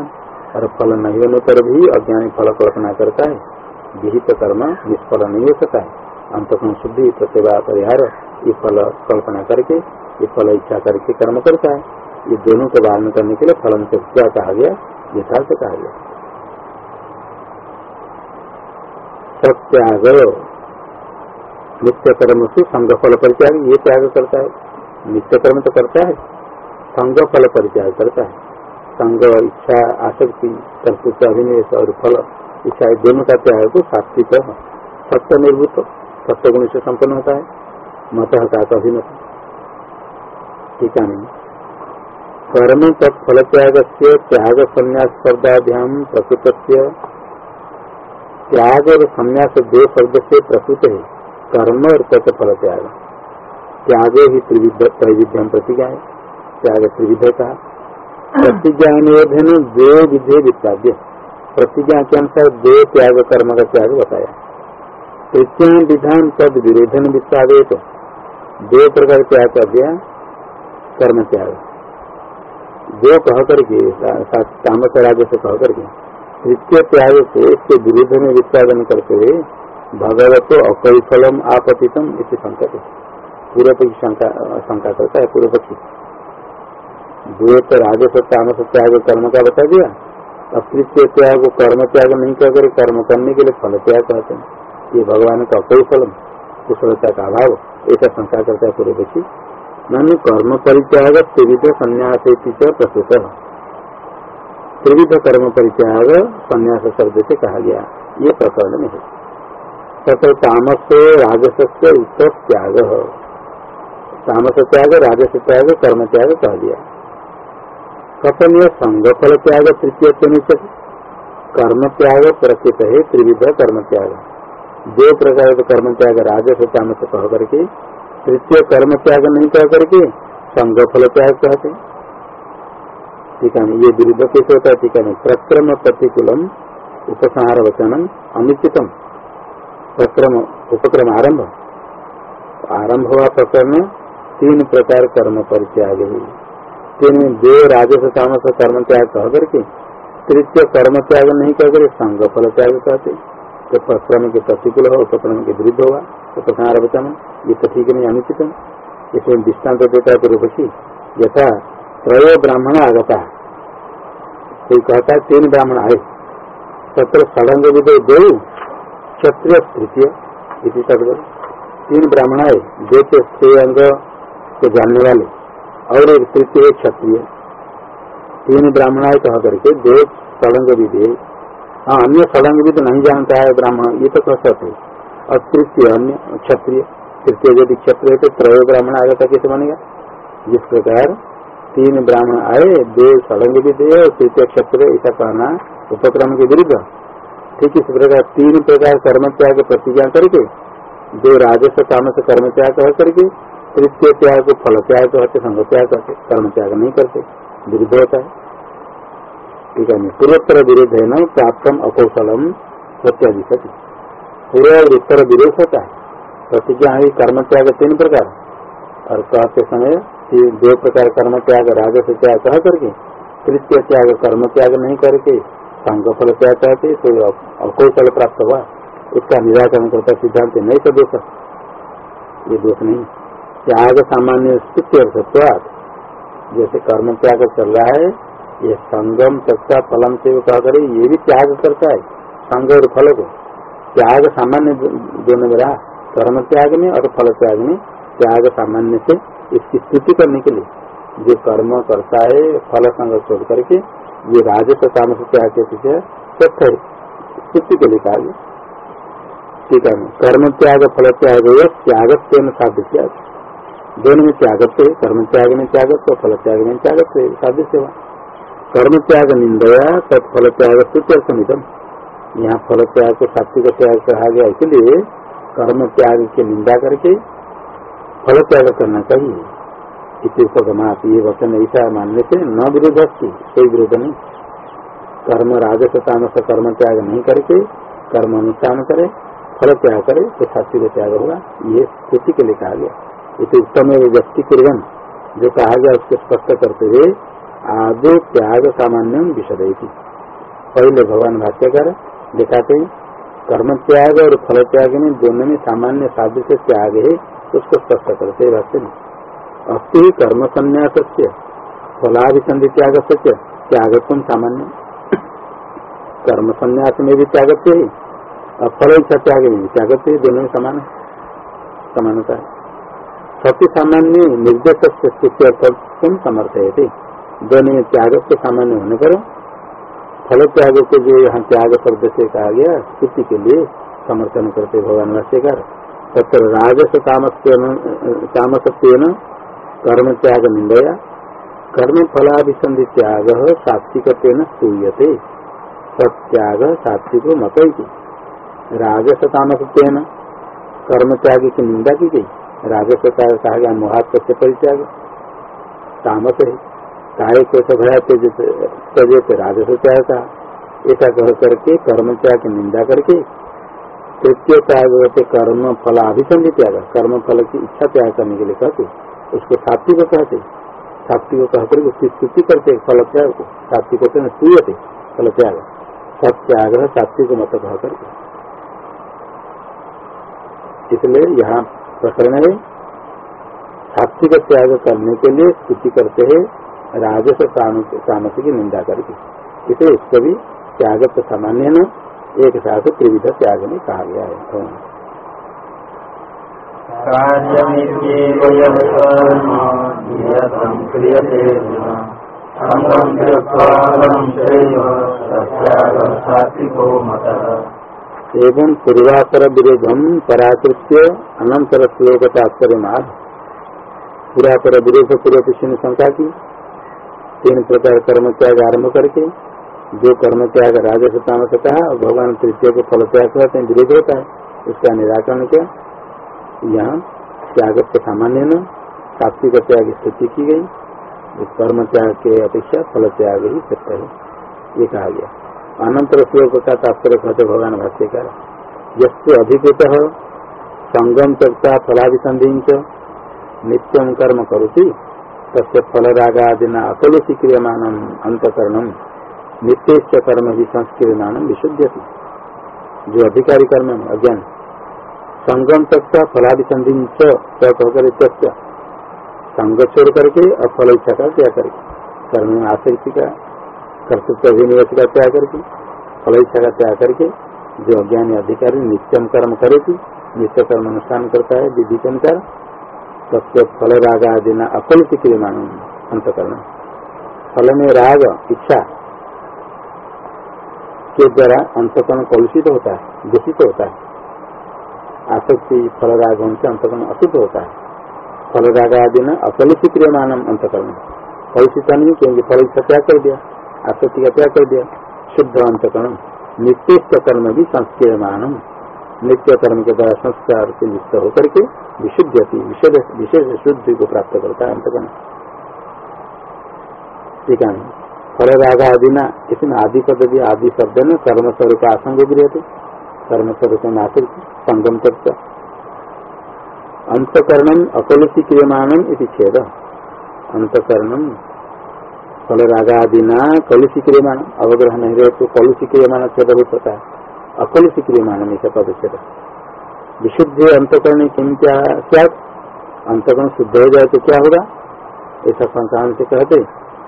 और फल नहीं होने पर भी अज्ञानी फल कल्पना करता है। विहित कर्म निष्फल नहीं हो सकता है। अंतकम शुद्धि, प्रतिभा, परिहार, ये फल कल्पना करके, ये फल इच्छा करके कर्म करता है। ये दोनों को वारण करने के लिए फलन से क्या कहा गया? यथार्थ कहा गया। सत्याग। नित्य कर्म से संघ फल परित्याग, ये त्याग करता है। नित्य कर्म तो करता है। संघ फल परित्याग करता है। संघ इच्छा, आसक्ति कर्तृत्व अभिनिवेश और फल इच्छा दोनों का त्याग को सात्विक सत्य निर्भूत, सत्य गुण से संपन्न होता है। मत का अभिमत। ठीक है कर्म तत्फल त्याग से त्याग संन्यास शब्दाभ्याम प्रकृत त्याग और संन्यास दो शब्द से प्रस्तुत है। कर्म और तत्फल त्याग। त्याग ही त्रिविध त्रैविध्यम प्रतिज्ञा है। त्याग त्रिविध का प्रतिज्ञा निवेदन दो विधे वित्ताद्य। प्रतिज्ञा के अनुसार दो त्याग कर्म का त्याग बताया तृतीय विधान तद विरोधन वित्तादे तो दो प्रकार त्याग कर दिया कर्म त्याग। दो कह करके तामस राज्य से कह करके तृतीय त्याग से इसके विरुद्ध में वित्तादन करते हुए भगवत अकैफलम आपतितम इसे संकट। पूर्व पक्षी शंका करता है पूर्व पक्षी द्वैत राजस तामस त्याग कर्म का बता दिया। अब त्याग कर्म त्याग नहीं कह कर, कर्म करने के लिए फल त्याग कहते हैं। ये भगवान का अकई फलम कुशलता का अभाव, ऐसा शंका करता है पूर्व पक्षी। मैंने कर्म परित्याग, त्रिविध संन्यास प्रस्तुत त्रिविध कर्म परित्याग, संन्यास शब्द से कहा गया। ये प्रकरण में है। तथा तामस राजस से उत्तर त्याग तामस त्याग राजस त्याग कर्म त्याग कह दिया। कथन यह संघ फल त्याग तृतीय निश्चित कर्म त्याग प्रकृत है, त्रिविध कर्म त्याग दो प्रकार का कर्म त्याग राजस, तामस कह करके। तृतीय कर्म त्याग नहीं कह करके, संघ फल त्याग कहते ठीक है, ये विरुद्ध कैसे होता है, ठीक है, प्रक्रम प्रतिकूलम, उपसंहार वचनम अनुचितम प्रक्रम, उपक्रम आरंभ। आरंभ हुआ प्रकरण, तीन प्रकार कर्म परित्याग है तीन दो राजस तामस कर्म त्याग कह करके तृतीय कर्म त्याग नहीं कह कर संघ फल त्याग कहते। तो प्रक्रम के प्रतिकूल हो उपक्रम के विरुद्ध होगा उपसंहार वचन, ये तो ठीक नहीं अनुचित इसमें दृष्टांत देता है पूर्वशी यथा त्रय ब्राह्मण आगता। कोई कहता है तीन ब्राह्मण आए। सत्र सड़ंग विदय दो, क्षत्रिय, तृतीय इसी तीन ब्राह्मण आए, दो के अंग को जानने वाले। और एक तृतीय क्षत्रिय। तीन ब्राह्मण आए कह करके, दो सड़ंग विधि हाँ अन्य सड़ंग विधि नहीं जानता है ब्राह्मण, ये तो कह सकते और तृतीय अन्य क्षत्रिय तृतीय यदि क्षत्रिय तो त्रय ब्राह्मण आगे था कैसे बनेगा? जिस प्रकार तीन ब्राह्मण आए, दो सड़ंग विधि और तृतीय क्षत्रिय, ऐसा कहना उपक्रम के विरुद्ध। ठीक इस प्रकार तीन प्रकार कर्म त्याग प्रतिज्ञा करके, दो राजस्व तामस कर्म त्याग करके तृतीय त्याग को फल त्याग कहते, संघ त्याग करते कर्म त्याग नहीं करते, विरुद्ध होता है। ठीक है पूर्वोत्तर विरुद्ध है न प्राप्त अकौशलम प्रत्याधिक पूर्व और उत्तर विरोध होता है। प्रतिज्ञा है कर्म त्याग तीन प्रकार। और कहते समय दो प्रकार कर्म त्याग राजस्व त्याग कह करके, तृतीय त्याग कर्म त्याग नहीं करके, संघ फल त्याग कहते तो अकौशल प्राप्त हुआ। उसका निराकरण करता सिद्धांत नहीं तो दोष। ये दोष नहीं त्याग सामान्य स्तुत्य अर्थत्वाद जैसे कर्म त्याग चल रहा है, ये संगम तथा फलम से कहा करे, ये भी त्याग करता है, संग और फल को। त्याग सामान्य दोनों में रहा, कर्म त्याग में और फल त्याग में। त्याग सामान्य से इसकी स्तुति करने के लिए। जो कर्म करता है, फल संग छोड़ करके, ये राजस्व काम से त्याग के पीछे सत्य स्तुति के लिए कहा कर्म त्याग, फल त्याग त्याग साध्य त्याग दोनों में त्यागत्व है कर्म त्याग में त्यागत्व फल त्याग में त्यागत्व साध्य सेवा। कर्म त्याग निंदया तत्फल त्याग स्तुत्यर्थमितम यहाँ फल त्याग को सात्विक त्याग कहा गया, इसलिए कर्म त्याग की निंदा करके फल त्याग करना चाहिए। इसी उपगमात, ये वचन ऐसा मानने से न विरोध कोई विरोध नहीं। कर्म राजस तामस कर्म त्याग नहीं करके, कर्म अनुष्ठान करे, फल त्याग करे तो सात्विक त्याग होगा, ये स्तुति के लिए कहा गया। इसे उत्तम व्यक्ति कुरन जो कहा गया उसको स्पष्ट करते हुए आदो त्याग सामान्य विषद पहले भगवान भाष्यकर दिखाते हैं कर्म त्याग और फल त्याग में दोनों में सामान्य साधु से त्याग है, उसको स्पष्ट करते भाष्य में। अस्थि कर्म संन्यास फलाभिसंधि त्याग से त्यागत्व सामान्य कर्म संन्यास में भी त्यागत्व है, और फल इच्छा त्याग में त्यागत्व दोनों में समान है, समानता है। सत्य सामान्य निर्देश से समर्थ है दोनों में त्याग के सामान्य होने पर फल त्याग को जो यहाँ त्याग शब्द से कहा गया स्तुति के लिए समर्थन करते भगवान भाष्यकार तथा राजस तामसत्व कर्म त्याग निंदया, कर्म फलाभिसंधि त्याग सात्विक स्तूयते। सत्याग सात्विक मत राजस तामसत्व कर्म त्याग की निंदा की गई। राजस त्याग कहा गया मोहात्म से परित्याग तामस है कार्य को भया त्यजे राजस त्याग का ऐसा कह करके कर्म त्याग की निंदा करके तृतीय त्याग होते कर्म फलाभिसंधि त्याग कर्म फल की इच्छा त्याग करने के लिए कहते उसको सात्विक कहते सात्विक कहकर उसकी स्तुति करते फल त्याग को। सात्विक होते स्तूयते फल त्याग सत्याग सात्विक मत कह करके इसलिए यहाँ प्रकरण है सात्विक त्याग करने के लिए स्तुति करते हैं राजस तामस की निंदा करके। इसलिए इसको भी त्याग तो सामान्य न? एक साथ त्रिविध त्याग में कहा गया है। एवं पूर्वापर विरोधम पराकृत्य अनंतर श्लोक तात्पर्य मार्ग पूरापर विरोध पूर्व पीछे ने शंका की। तीन प्रकार कर्म त्याग आरंभ करके, जो कर्म त्याग राजस तामस कहा भगवान तृतीय को फल त्याग कहते हैं, विरोध होता है, उसका निराकरण किया? यहाँ त्याग के सामान्य न सात्विक त्याग स्थिति की गई। कर्म त्याग के अपेक्षा फल त्याग ही सत्य है। ये कहा गया। अनंतर श्लोक का तात्पर्य कहते भगवान भाष्यकार। यस्तु अधिकृत संगम त्यक्ता फलाभिसंधि नित्यम कर्म करोति, तस्य फलरागादिना अकलुषि क्रियमान अंतकरण नित्य कर्म ही संस्क्रियमान विशुद्ध जो अधिकारी कर्म में अज्ञान संगम त्यक्ता फलाभिसंधि त्यक्ता संग छोड़ करके और फल इच्छा का त्याग करके कर्म में आसक्ति का कर्तृत्व अभिनिवेश का त्याग करके फल इच्छा का त्याग करके, जो अज्ञानी अधिकारी नित्यम कर्म करेगी नित्य कर्म अनुष्ठान करता है, विधि के अनुसार, तत्व फल राग आदि न अकलित क्रियमान अंतकरण। फल में राग, इच्छा के द्वारा अंतकरण कलुषित होता है, दूषित होता है। आसक्ति, फल राग उनसे अंतकरण अशुद्ध होता है। फल राग आदि न अकलुषित क्रियमान अंतकरण। कलुषित नहीं, क्योंकि फल इच्छा त्याग कर दिया। आसक्ति का त्याग कर दिया शुद्ध अंतकरण नित्य कर्म भी संस्क्रियमान नित्य कर्म के द्वारा संस्कार से युक्त होकर के विशुद्ध विशेष शुद्धि को प्राप्त करता है अंतकरण। ठीक है फल राग आदि न इसमें आदि पद भी आदि शब्द न कर्म स्वरूप आसंग गृह थे कर्म स्वरूप आसक्त संगम तत्व। अंतकरणम अकलुषि क्रियमाणम इति छेद। अंतकरणम फल रागादि न कलुषि क्रियमाण अवग्रह नहीं रहे तो कलुषि क्रियमाण छेद भी पता है अकलुषि क्रियमाण में पदच्छेद। विशुद्ध अंतकरण किम क्या क्या अंतकरण शुद्ध हो जाए तो क्या होगा? ऐसा संक्रांत से कहते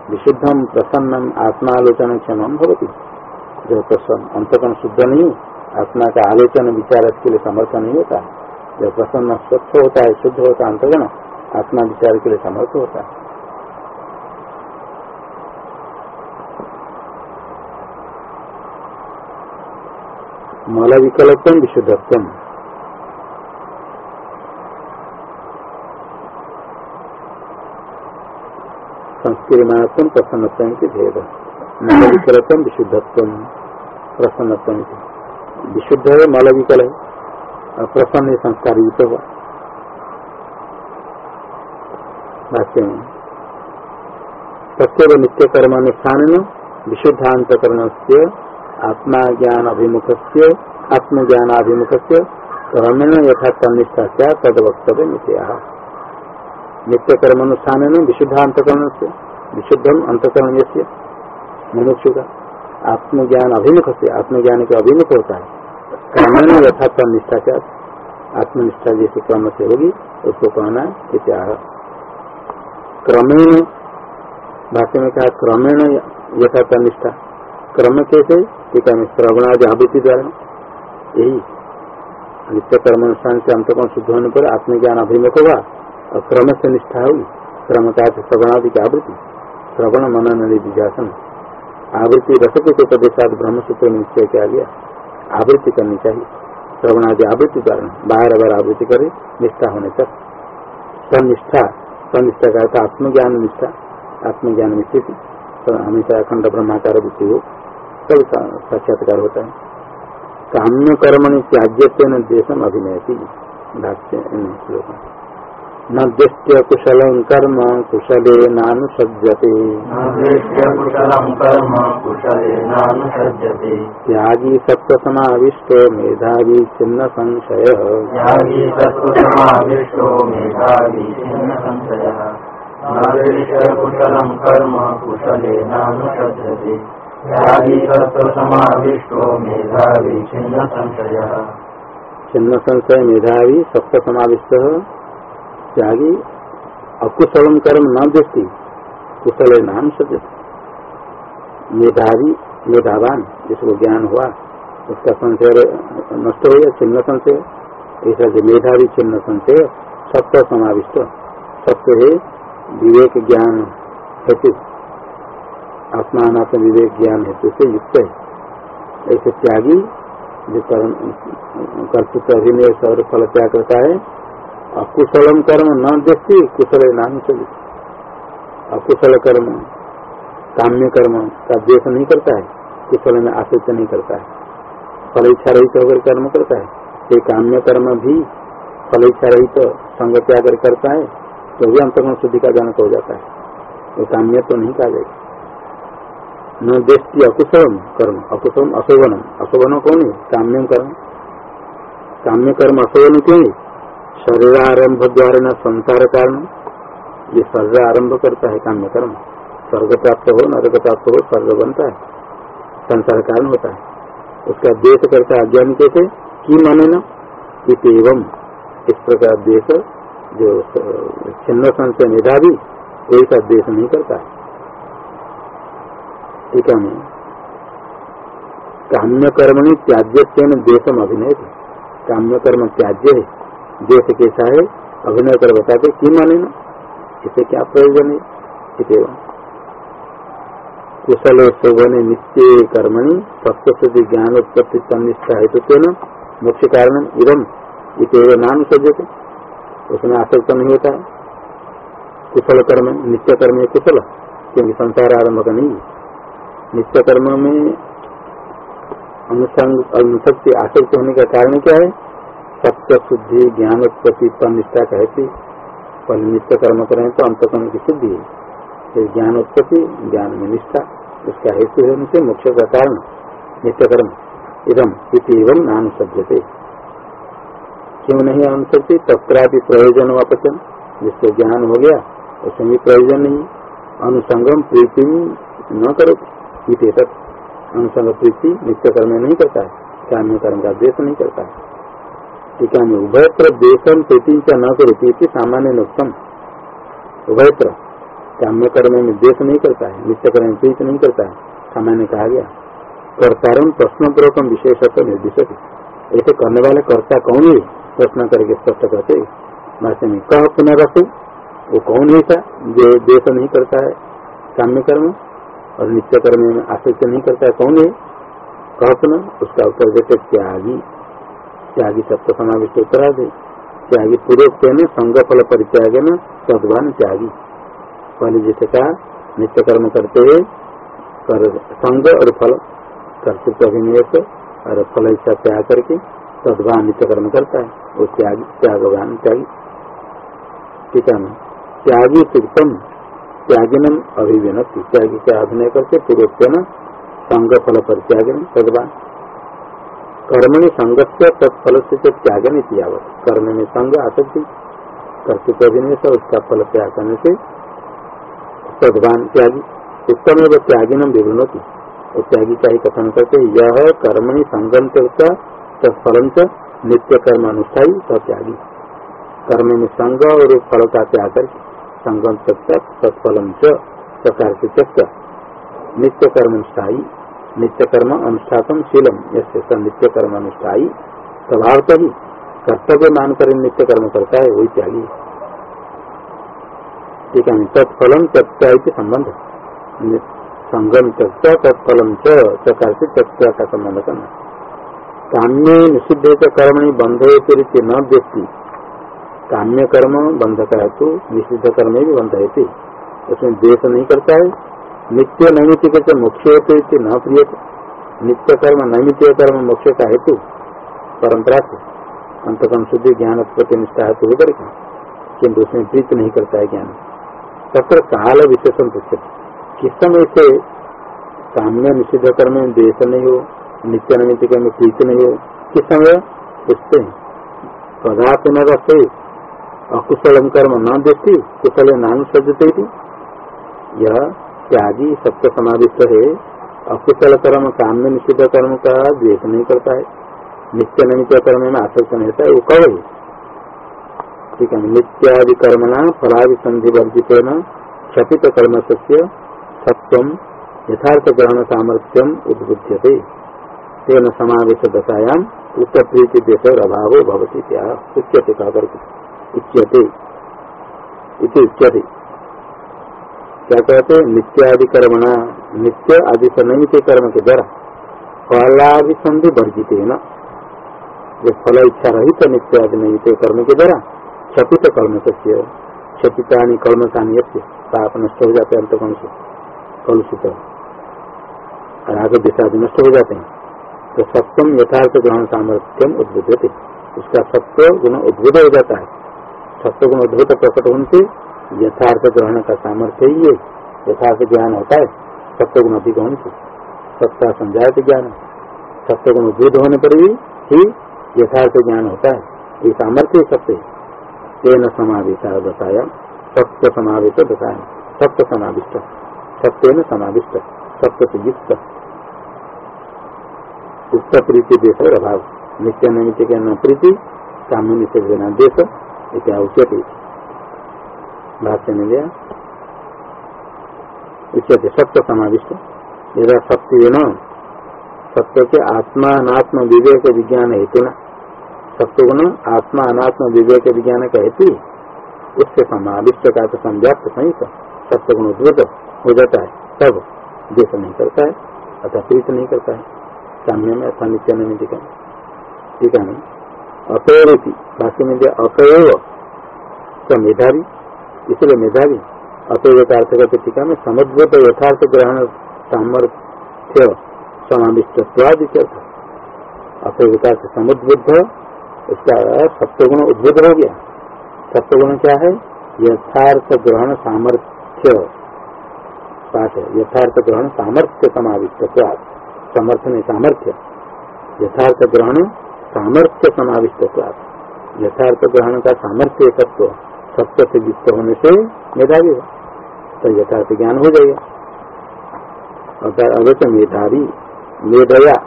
विशुद्धम प्रसन्नम आत्मालोचन क्षम भवती। जो प्रसन्न, अंतकरण शुद्ध नहीं, आत्मा का आलोचन विचार के लिए समर्थ नहीं होता। जो प्रसन्न, स्वच्छ होता है, शुद्ध होता है अंतगण आत्मा विचार के लिए समर्थ होता है। मल विकल्पम विशुद्धत्व। संस्कृमात्म प्रसन्नत्व के भेद। मल विकल्पम विशुद्धत्व, प्रसन्नत्व विशुद्ध है मल विकल है प्रसन्न संस्कार युक्त हुआ वाक्य। में विशुद्धांतकरण से आत्मा ज्ञान अभिमुख से आत्मज्ञानाभिमुख से क्रमेण यथा तनिष्ठा क्या तद वक्तव्य मिथ्या नित्य। कर्म अनुष्ठान विशुद्धांतकरण से विशुद्धम अंतकरण से मनुष्य का आत्मज्ञान अभिमुख से आत्मज्ञान के अभिमुख होता है। क्रमेण यथा तनिष्ठा क्या आत्मनिष्ठा जैसे क्रम से होगी, उसको कहना इत्या क्रमेण, भाष्य में कहा, क्रमेण यथा तनिष्ठा क्रम कैसे टीका में श्रवण आदि आवृत्ति द्वारा यही नित्य कर्म अनुष्ठान से अंतकोण शुद्ध होने पर आत्मज्ञान अभिमुख होगा और क्रम से निष्ठा होगी क्रम का श्रवणादि की आवृत्ति। श्रवण मनन निधिजासन। आवृत्ति रसक के ब्रह्म सूत्र में निश्चय किया गया। आवृत्ति करनी चाहिए। श्रवण आदि आवृत्ति द्वारा बार बार आवृत्ति करे, निष्ठा होने तक। सनिष्ठा सनिष्ठा का आत्मज्ञान निष्ठा। आत्मज्ञान में स्थिति। हमेशा अखंड ब्रह्माकार बुद्धि हो। सब साक्षात्कार होता है। काम्य कर्मणि त्याज्य न देशम अभिनय श्लोक। न दृष्टि कुशल कर्म कुशले नानुसज्जते त्यागी सत्व समाविष्टो मेधावी छिन्न संशय। कुशलम कर्म कुशले छिन्न संशय मेधावी सप्त समाविष्ट त्यागी अकुशलम कर्म न दृष्टि, कुशल नाम सत्य मेधावी, मेधावान, जिसको ज्ञान हुआ, उसका संशय नष्ट हो गया छिन्न संशय ऐसा जो मेधावी छिन्न संशय सत्य समाविष्ट सत्य है विवेक ज्ञान हेतु आत्मात्म विवेक ज्ञान हेतु से युक्त है। ऐसे त्यागी, जो कर्तृत्व अभिनिवेश और फल त्याग करता है, अकुशलम कर्म न देखती, कुशल नाम चली अकुशल कर्म काम्य कर्म का द्वेष नहीं करता है, कुशल में आसक्त नहीं करता है। फल इच्छा रहित होकर कर्म करता है ये काम्य कर्म भी फल इच्छा रही तो संग त्याग करता है तो भी अंतगुण शुद्धि का जनक हो जाता है। वो काम्य तो नहीं कहा जाएगा। न दृष्टि अकुशलम कर्म, अकुशलम अशोभनम अशोभन कौन है? काम्य कर्म। काम्य कर्म अशोभन क्यों है? शरीर आरंभ द्वारा न संसार कारण। ये शरीर आरंभ करता है काम्य कर्म। स्वर्ग प्राप्त हो, नरक प्राप्त हो, स्वर्ग बनता है। संसार कारण होता है। उसका देश करता है अज्ञान कैसे? की माने न एवं। इस प्रकार देश जो छिन्न संशय मेधावी ऐसा देश नहीं करता है। ठीक है काम्य कर्मणि त्याज्य देशम अभिनय थे काम्य कर्म त्याज्य है देश कैसा है? अभिनय कर बताते की माने ना? इसे क्या प्रयोजन है? एवं कुशल शोभन नित्य कर्मणि सत्य ज्ञान उत्पत्ति तनिष्ठा हेतु मुख्य कारण इधम इतव नाम सज्जते। उसमें आसक्त नहीं होता है। कुशल कर्म नित्य कर्म है कुशल, क्योंकि संसार आरंभ का नहीं नित्य कर्म में अनुसंग, अनुसक्ति, आसक्त होने का कारण क्या है? सत्य शुद्धि ज्ञान उत्पत्ति पर निष्ठा कहती पहले नित्य कर्म करें तो अंतकर्म की शुद्धि है। फिर ज्ञान उत्पत्ति ज्ञान में निष्ठा, उसका हेतु होने से मुख्य का कारण नित्य कर्म इधम इतम नाम सज्जते क्यों नहीं आन सकती तत्रापि प्रयोजन अपचन जिससे ज्ञान हो गया, उसमें भी प्रयोजन नहीं अनुसंगम प्रीति न करो इत अनुसंग प्रीति नित्य कर्म नहीं करता है। काम्य कर्म का देश नहीं करता है। टीका में उभयत्र देशम प्रीति न करो। प्रीति सामान्य नुकसान उभयत्र। काम्य कर्म में देश नहीं करता है। नित्य कर्म में प्रीति नहीं करता है। सामान्य कहा गया। कर्तारम प्रश्न पूर्वक विशेषत्व निर्दिशक ऐसे करने वाले कर्ता कौन है? प्रश्न करके स्पष्ट करते भाष्य में कह पुनरसु वो कौन है ऐसा? जो देश नहीं करता है। काम्य कर्म और नित्य कर्म में आसक्त नहीं करता है, कौन है? कह पुनः उसका उत्तर देते त्यागी। त्यागी सत्य समाविष्ट उत्तरा दे। त्यागी पूर्वक न संग फल परित्याग न सदवान त्यागी। पहले जैसे कहा, नित्य कर्म करते हुए कर, संग और फल कर्तृत्व अभिनिवेश और फल इच्छा त्याग करके सदवान नित्य कर्म करता है। वो त्यागी त्यागवान त्यागी। ठीक है त्यागी तीर्थम त्यागिनम अभिव्यन त्यागी का अभिनय करते पूर्वोत्न संग फल पर त्यागन सदवान कर्मणि संग से तत्फल से त्यागन इतिहावत कर्म में संग आसक्ति, कर्तृत्व अभिनय से उसका फल त्याग करने से सदवान त्यागी उत्तम एवं त्यागिनम विवृणती और त्यागी का ही कथन करते यह कर्मणि संगम त्यक्ता, तत्फल नित्य कर्म अनुष्ठाई त्यागी. कर्म में संग और फल का त्याग कर संगम तत्फलम प्रकार से त्यक्त नित्य कर्म अनुष्ठाई नित्य कर्म अनुष्ठातम शीलम जैसे नित्य कर्म अनुष्ठाई स्वभाव तभी कर्तव्य मानकर नित्य कर्म करता है वही त्यागी। ठीक है तत्फलम त्यक्ता संबंध संगम त्यक्त तत्फलम प्रकार से त्यक्ता का संबंध करना काम्य निषिद्ध कर्मणि बंध हेतु न व्यक्ति काम्य कर्म बंध का हेतु निषिद्ध कर्म भी बंध हेतु उसमें द्वेष नहीं करता है। नित्य नैमित्तिक से मुख्य हेतु न प्रिय नित्य कर्म नैमित्य कर्म मुख्य का हेतु परंपरा से अंतकम शुद्धि, ज्ञान उत्पत्ति निष्ठा हेतु होकर किन्तु उसमें प्रीत नहीं करता है ज्ञान। तथा काल विशेषण पूछते किस समय से काम्य निषिद्ध कर्म में द्वेष नहीं हो, नित्य निमित्त के प्रीत नहीं हो, किस समय? पूछते हैं पदार्थ न रखते अकुशल कर्म न देखती कुशल नाम सजते यह त्यागी सत्य समाविष्ट है, अकुशल कर्म काम में निश्चित कर्म का द्वेष नहीं करता है। नित्य निमित्त कर्म में आसक्त नहीं होता है, वो है? ठीक है, नित्यादि कर्मणा फलादि संधि वर्जित न क्षपित कर्म सत्य सत्व यथार्थ ग्रहण सामर्थ्यम उद्बुद्यते तेन समावेश दशायाम उत्तर प्रीति देश अभाव भवती क्या उच्यते कहकर उच्यते उच्यते क्या कहते नित्यादि कर्मणा नित्य आदि सन्निहित कर्म के द्वारा फलाभिसंधि वर्जित है न। जो फल इच्छा रहित नित्य आदि निमित्त कर्म के द्वारा क्षपित कर्म से क्षपिता कर्मकानी पाप नष्ट हो जाते हैं अंत कलुषित। राग दिशा नष्ट हो जाते हैं। तो सत्वम यथार्थ ग्रहण सामर्थ्यम उद्भुत उसका सत्व गुण उद्भुत हो जाता है। सत्व गुण उद्भुत प्रकट होने से यथार्थ ग्रहण का सामर्थ्य ही है। यथार्थ ज्ञान होता है सत्व गुण अधिक होने से सत्ता संजात ज्ञान। सत्य गुण उद्भुत होने पर भी, ही यथार्थ ज्ञान होता है। ये सामर्थ्य सत्य तेन समावेश बताया सत्य समावेश बताया सत्य समाविष्ट। सत्य न समाविष्ट। सत्य से युक्त। उक्त प्रीति देश और अभाव नित्य नैमित के न प्रीति काम्य निषेध बिना देश। इतना उच्यते भाष्य में लिया उच्यते सत्य समाविष्ट यदा सत्य न? सत्य के आत्मा अनात्म विवेक विज्ञान हेतु न। सत्य गुण आत्मा अनात्म विवेक विज्ञान का हेतु उससे समाविष्ट का तो संव्याप्त सहित सत्य गुण उद्भुत हो जाता है। तब देश नहीं करता है, अतः प्रीत नहीं करता है। साम्य में अथा नित्य नैमित का ठीक है अतएव भाष्य में दिया अतएव तो मेधावी, इसलिए मेधावी अतएव का अर्थ करते टीका में समुद्भूत यथार्थ ग्रहण सामर्थ्य समाविष्ट अतएव का अर्थ। समुद्बुद्ध इसका सप्तगुण उद्भुत हो गया। सप्तगुण क्या है? यथार्थ ग्रहण सामर्थ्य पाठ है, यथार्थ ग्रहण सामर्थ्य समाविष्ट समर्थन सामर्थ्य। यथार्थ ग्रहण सामर्थ्य समाविष्ट यथार्थ ग्रहण का सामर्थ्य तत्व सत्य से युक्त होने से मेधावी हो। तो यथार्थ ज्ञान हो जाएगा अगर अवश्य मेधावी, मेधया,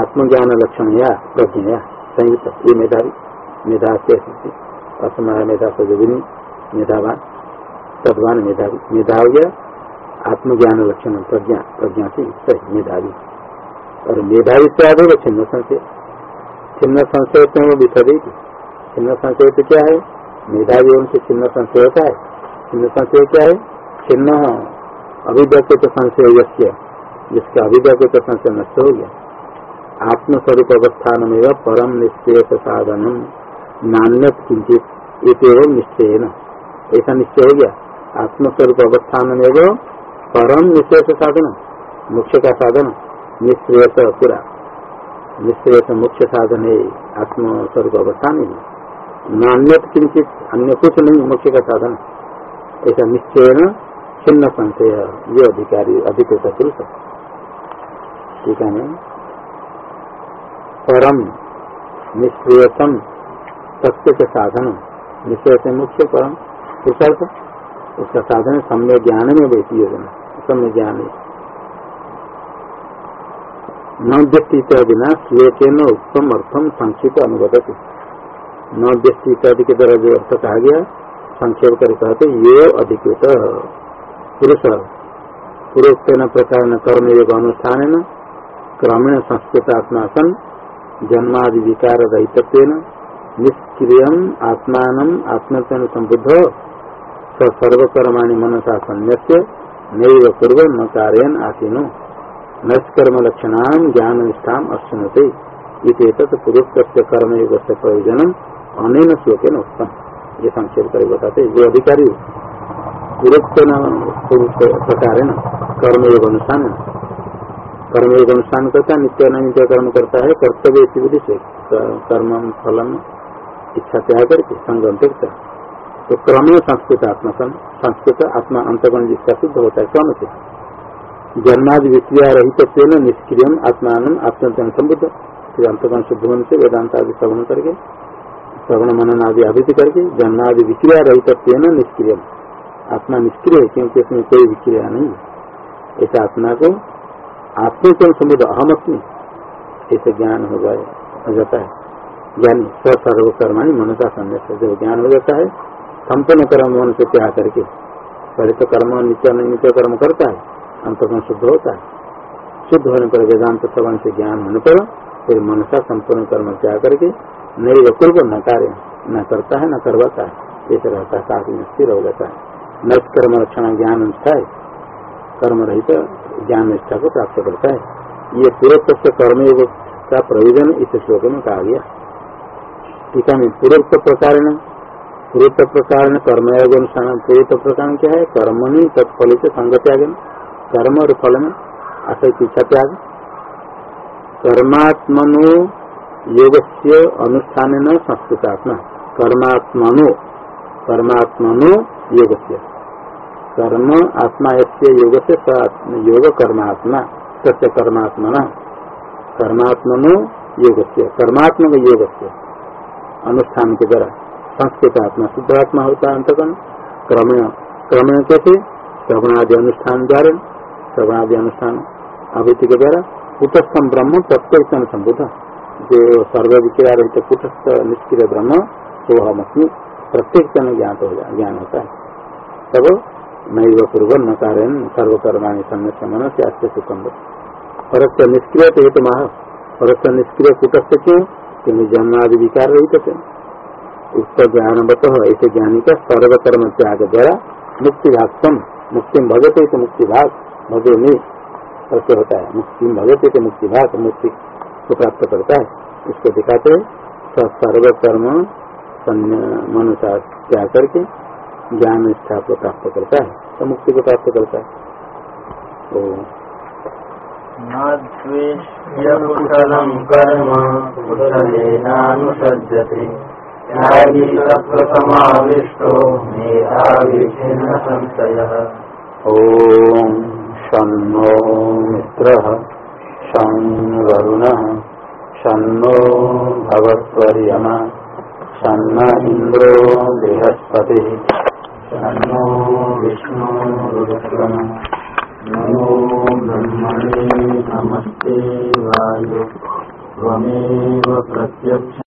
आत्मज्ञान लक्षण या प्रज्ञया संयुक्त, ये मेधावी, मेधा से असमय मेधा सजनी मेधावान, तद्वान मेधावी मेधा आत्मज्ञान लक्षण, प्रज्ञा प्रज्ञा से सही मेधावी। और मेधावी से आगे छिन्न संशय। छिन्न संशय तो वो विसरेगी छिन्न संशय तो क्या है? मेधावी उनसे छिन्न संशय होता है। छिन्न संशय क्या है? छिन्न अभिव्यक्त संशय यश्य जिसका अभिव्यक्त संशय नष्ट हो गया। आत्मस्वरूप अवस्थान में परम निश्चय साधन नान्य किंचित निश्चय न ऐसा निश्चय हो गया। आत्मस्वरूप अवस्थान में परम निश्चय साधन मुख्य का साधन निश्रेय पूरा। निश्रेय मुख्य साधन है आत्मस्वरूप अवस्थान ही नान्य किंचित अन्य कुछ नहीं मुख्य का साधन। ऐसा निश्चय छिन्न संशय ये अधिकारी अधिकृत पुरुष। ठीक है परम निष्क्रियतम सत्य के साधन। निश्चय से मुख्य परम पुरुषार्थ। उसका साधन सम्य ज्ञान में बैठी योजना। सम्य ज्ञान है न व्यक्ति बिना श्लोकेन उत्तम अर्थम संक्षिप्त अनुगत न व्यक्ति इत्यादि के द्वारा जो अर्थ कहा गया, संक्षेप कर कहते ये अधिकृत। पुरुष। पूर्वोत्न प्रकार न कर्म योग अनुष्ठान क्रमेण संस्कृतात्मा सन जन्मादि विकार रहित निष्क्रिय आत्मान आत्मत्व संबुद्ध सर्वकर्मा मनसा संन्य नैव पूर्व न कार्यन आसीनो। नष्कर्म लक्षण ज्ञान निष्ठा अश्नुते पूर्वोक्त कर्म योग से प्रयोजन अन श्लोक न उत्तम ये संक्षेप कर बताते, जो अधिकारी पूर्वोक्त प्रकार है न कर्मयोग अनुष्ठान कर्मयोग अनुष्ठान करता नित्य नित्य कर्म करता है, कर्तव्य इसी बुद्धि से कर्म, फलम, इच्छा त्याग करके संगम त्यक्ता तो क्रम संस्कृत आत्मा संस्कृत आत्मा अंतगण जिसका शुद्ध होता है, क्रम से। जन्मादि विक्रिया रहित निष्क्रिय आत्मान आत्मज्ञान संबुद्ध फिर अंतगण शुद्ध होने से वेदांत आदि श्रवण करके श्रवण मनन आदि आवृत्ति करके जन्मादि विक्रिया रहित निष्क्रिय आत्मा निष्क्रिय है क्योंकि इसमें कोई विक्रिया नहीं है। ऐसा आत्मा को आत्मज्ञान संबुद्ध अहम अपनी ऐसे ज्ञान हो जाए, हो जाता है। ज्ञानी सर्वकर्माणी मन का संदेश जब ज्ञान हो जाता है संपूर्ण कर्म मन से त्याग करके पहले तो कर्म, नित्य नित्य कर्म करता है अंतगुण शुद्ध होता है। शुद्ध होने पर वेदांत श्रवण से ज्ञान होने पर फिर मन का संपूर्ण कर्म त्याग करके नई पूर्व न कार्य, न करता है, न करवाता है। ऐसे रहता है काफ़ी स्थिर हो जाता है। न कर्म रक्षण ज्ञान निष्ठा है। कर्म रहित ज्ञान निष्ठा को प्राप्त करता है। ये पूर्वोक्त से कर्मयोग का प्रयोजन इस श्लोक में कहा गया। टीका में पूर्वोक्त प्रकार पूर्वोक्त प्रकार कर्मयोग अनुष्ठान पूर्वोक्त प्रकार क्या है? कर्म ही तत्फल से संगत्यागन। कर्म और फल में की इच्छा त्याग कर्मात्मनो योग से अनुष्ठान न संस्कृतात्मा। कर्मात्मनो कर्मात्मनो योग से कर्म आत्मा यस्य योग से स योग कर्मात्मा। सत्य कर्मात्मना। कर्मात्मनो योग से कर्मात्मक योग से अनुष्ठान के द्वारा संस्कृत आत्मा शुद्ध आत्मा होता है अंतकन क्रमेण क्रमेण कैसे? श्रवणादि अनुष्ठान द्वारा। श्रवणादि अनुष्ठान आवृत्ति के द्वारा कुटस्थम ब्रह्म प्रत्येक संबुद्ध जो सर्व विक्रिया रहित कुटस्थ निष्क्रिय ब्रह्म तो हम अपनी प्रत्येक जन ज्ञात हो जा- ज्ञान होता है। तब नैव पूर्व न कारण सर्वकर्माणी सन्नस्य मन से अस्य सुखम परस्य निष्क्रिय तो हेतु माह परस्य निष्क्रिय कुटस्थ क्यों? क्योंकि जन्मादि विकार रहित थे उक्त ज्ञानवत ऐसे ज्ञानी का सर्वकर्म त्याग द्वारा मुक्ति भागतम मुक्ति भगते मुक्ति भाग भगे में प्रत्यय होता है। मुक्ति भगते के मुक्ति भाग मुक्ति को प्राप्त करता है। इसको दिखाते हैं सर्वकर्म मनुष्य त्याग करके ज्ञान निष्ठा को प्राप्त करता है। तो मुक्ति को प्राप्त करता है। तो कुशलम कर्म संशयः ॐ शन्नो मित्रः शं वरुणः शन्नो भवत्वर्यमा शन्न इन्द्रो बृहस्पतिः विष्णुरुक्रम नमो ब्रह्मणे नमस्ते वायु त्वमेव प्रत्यक्ष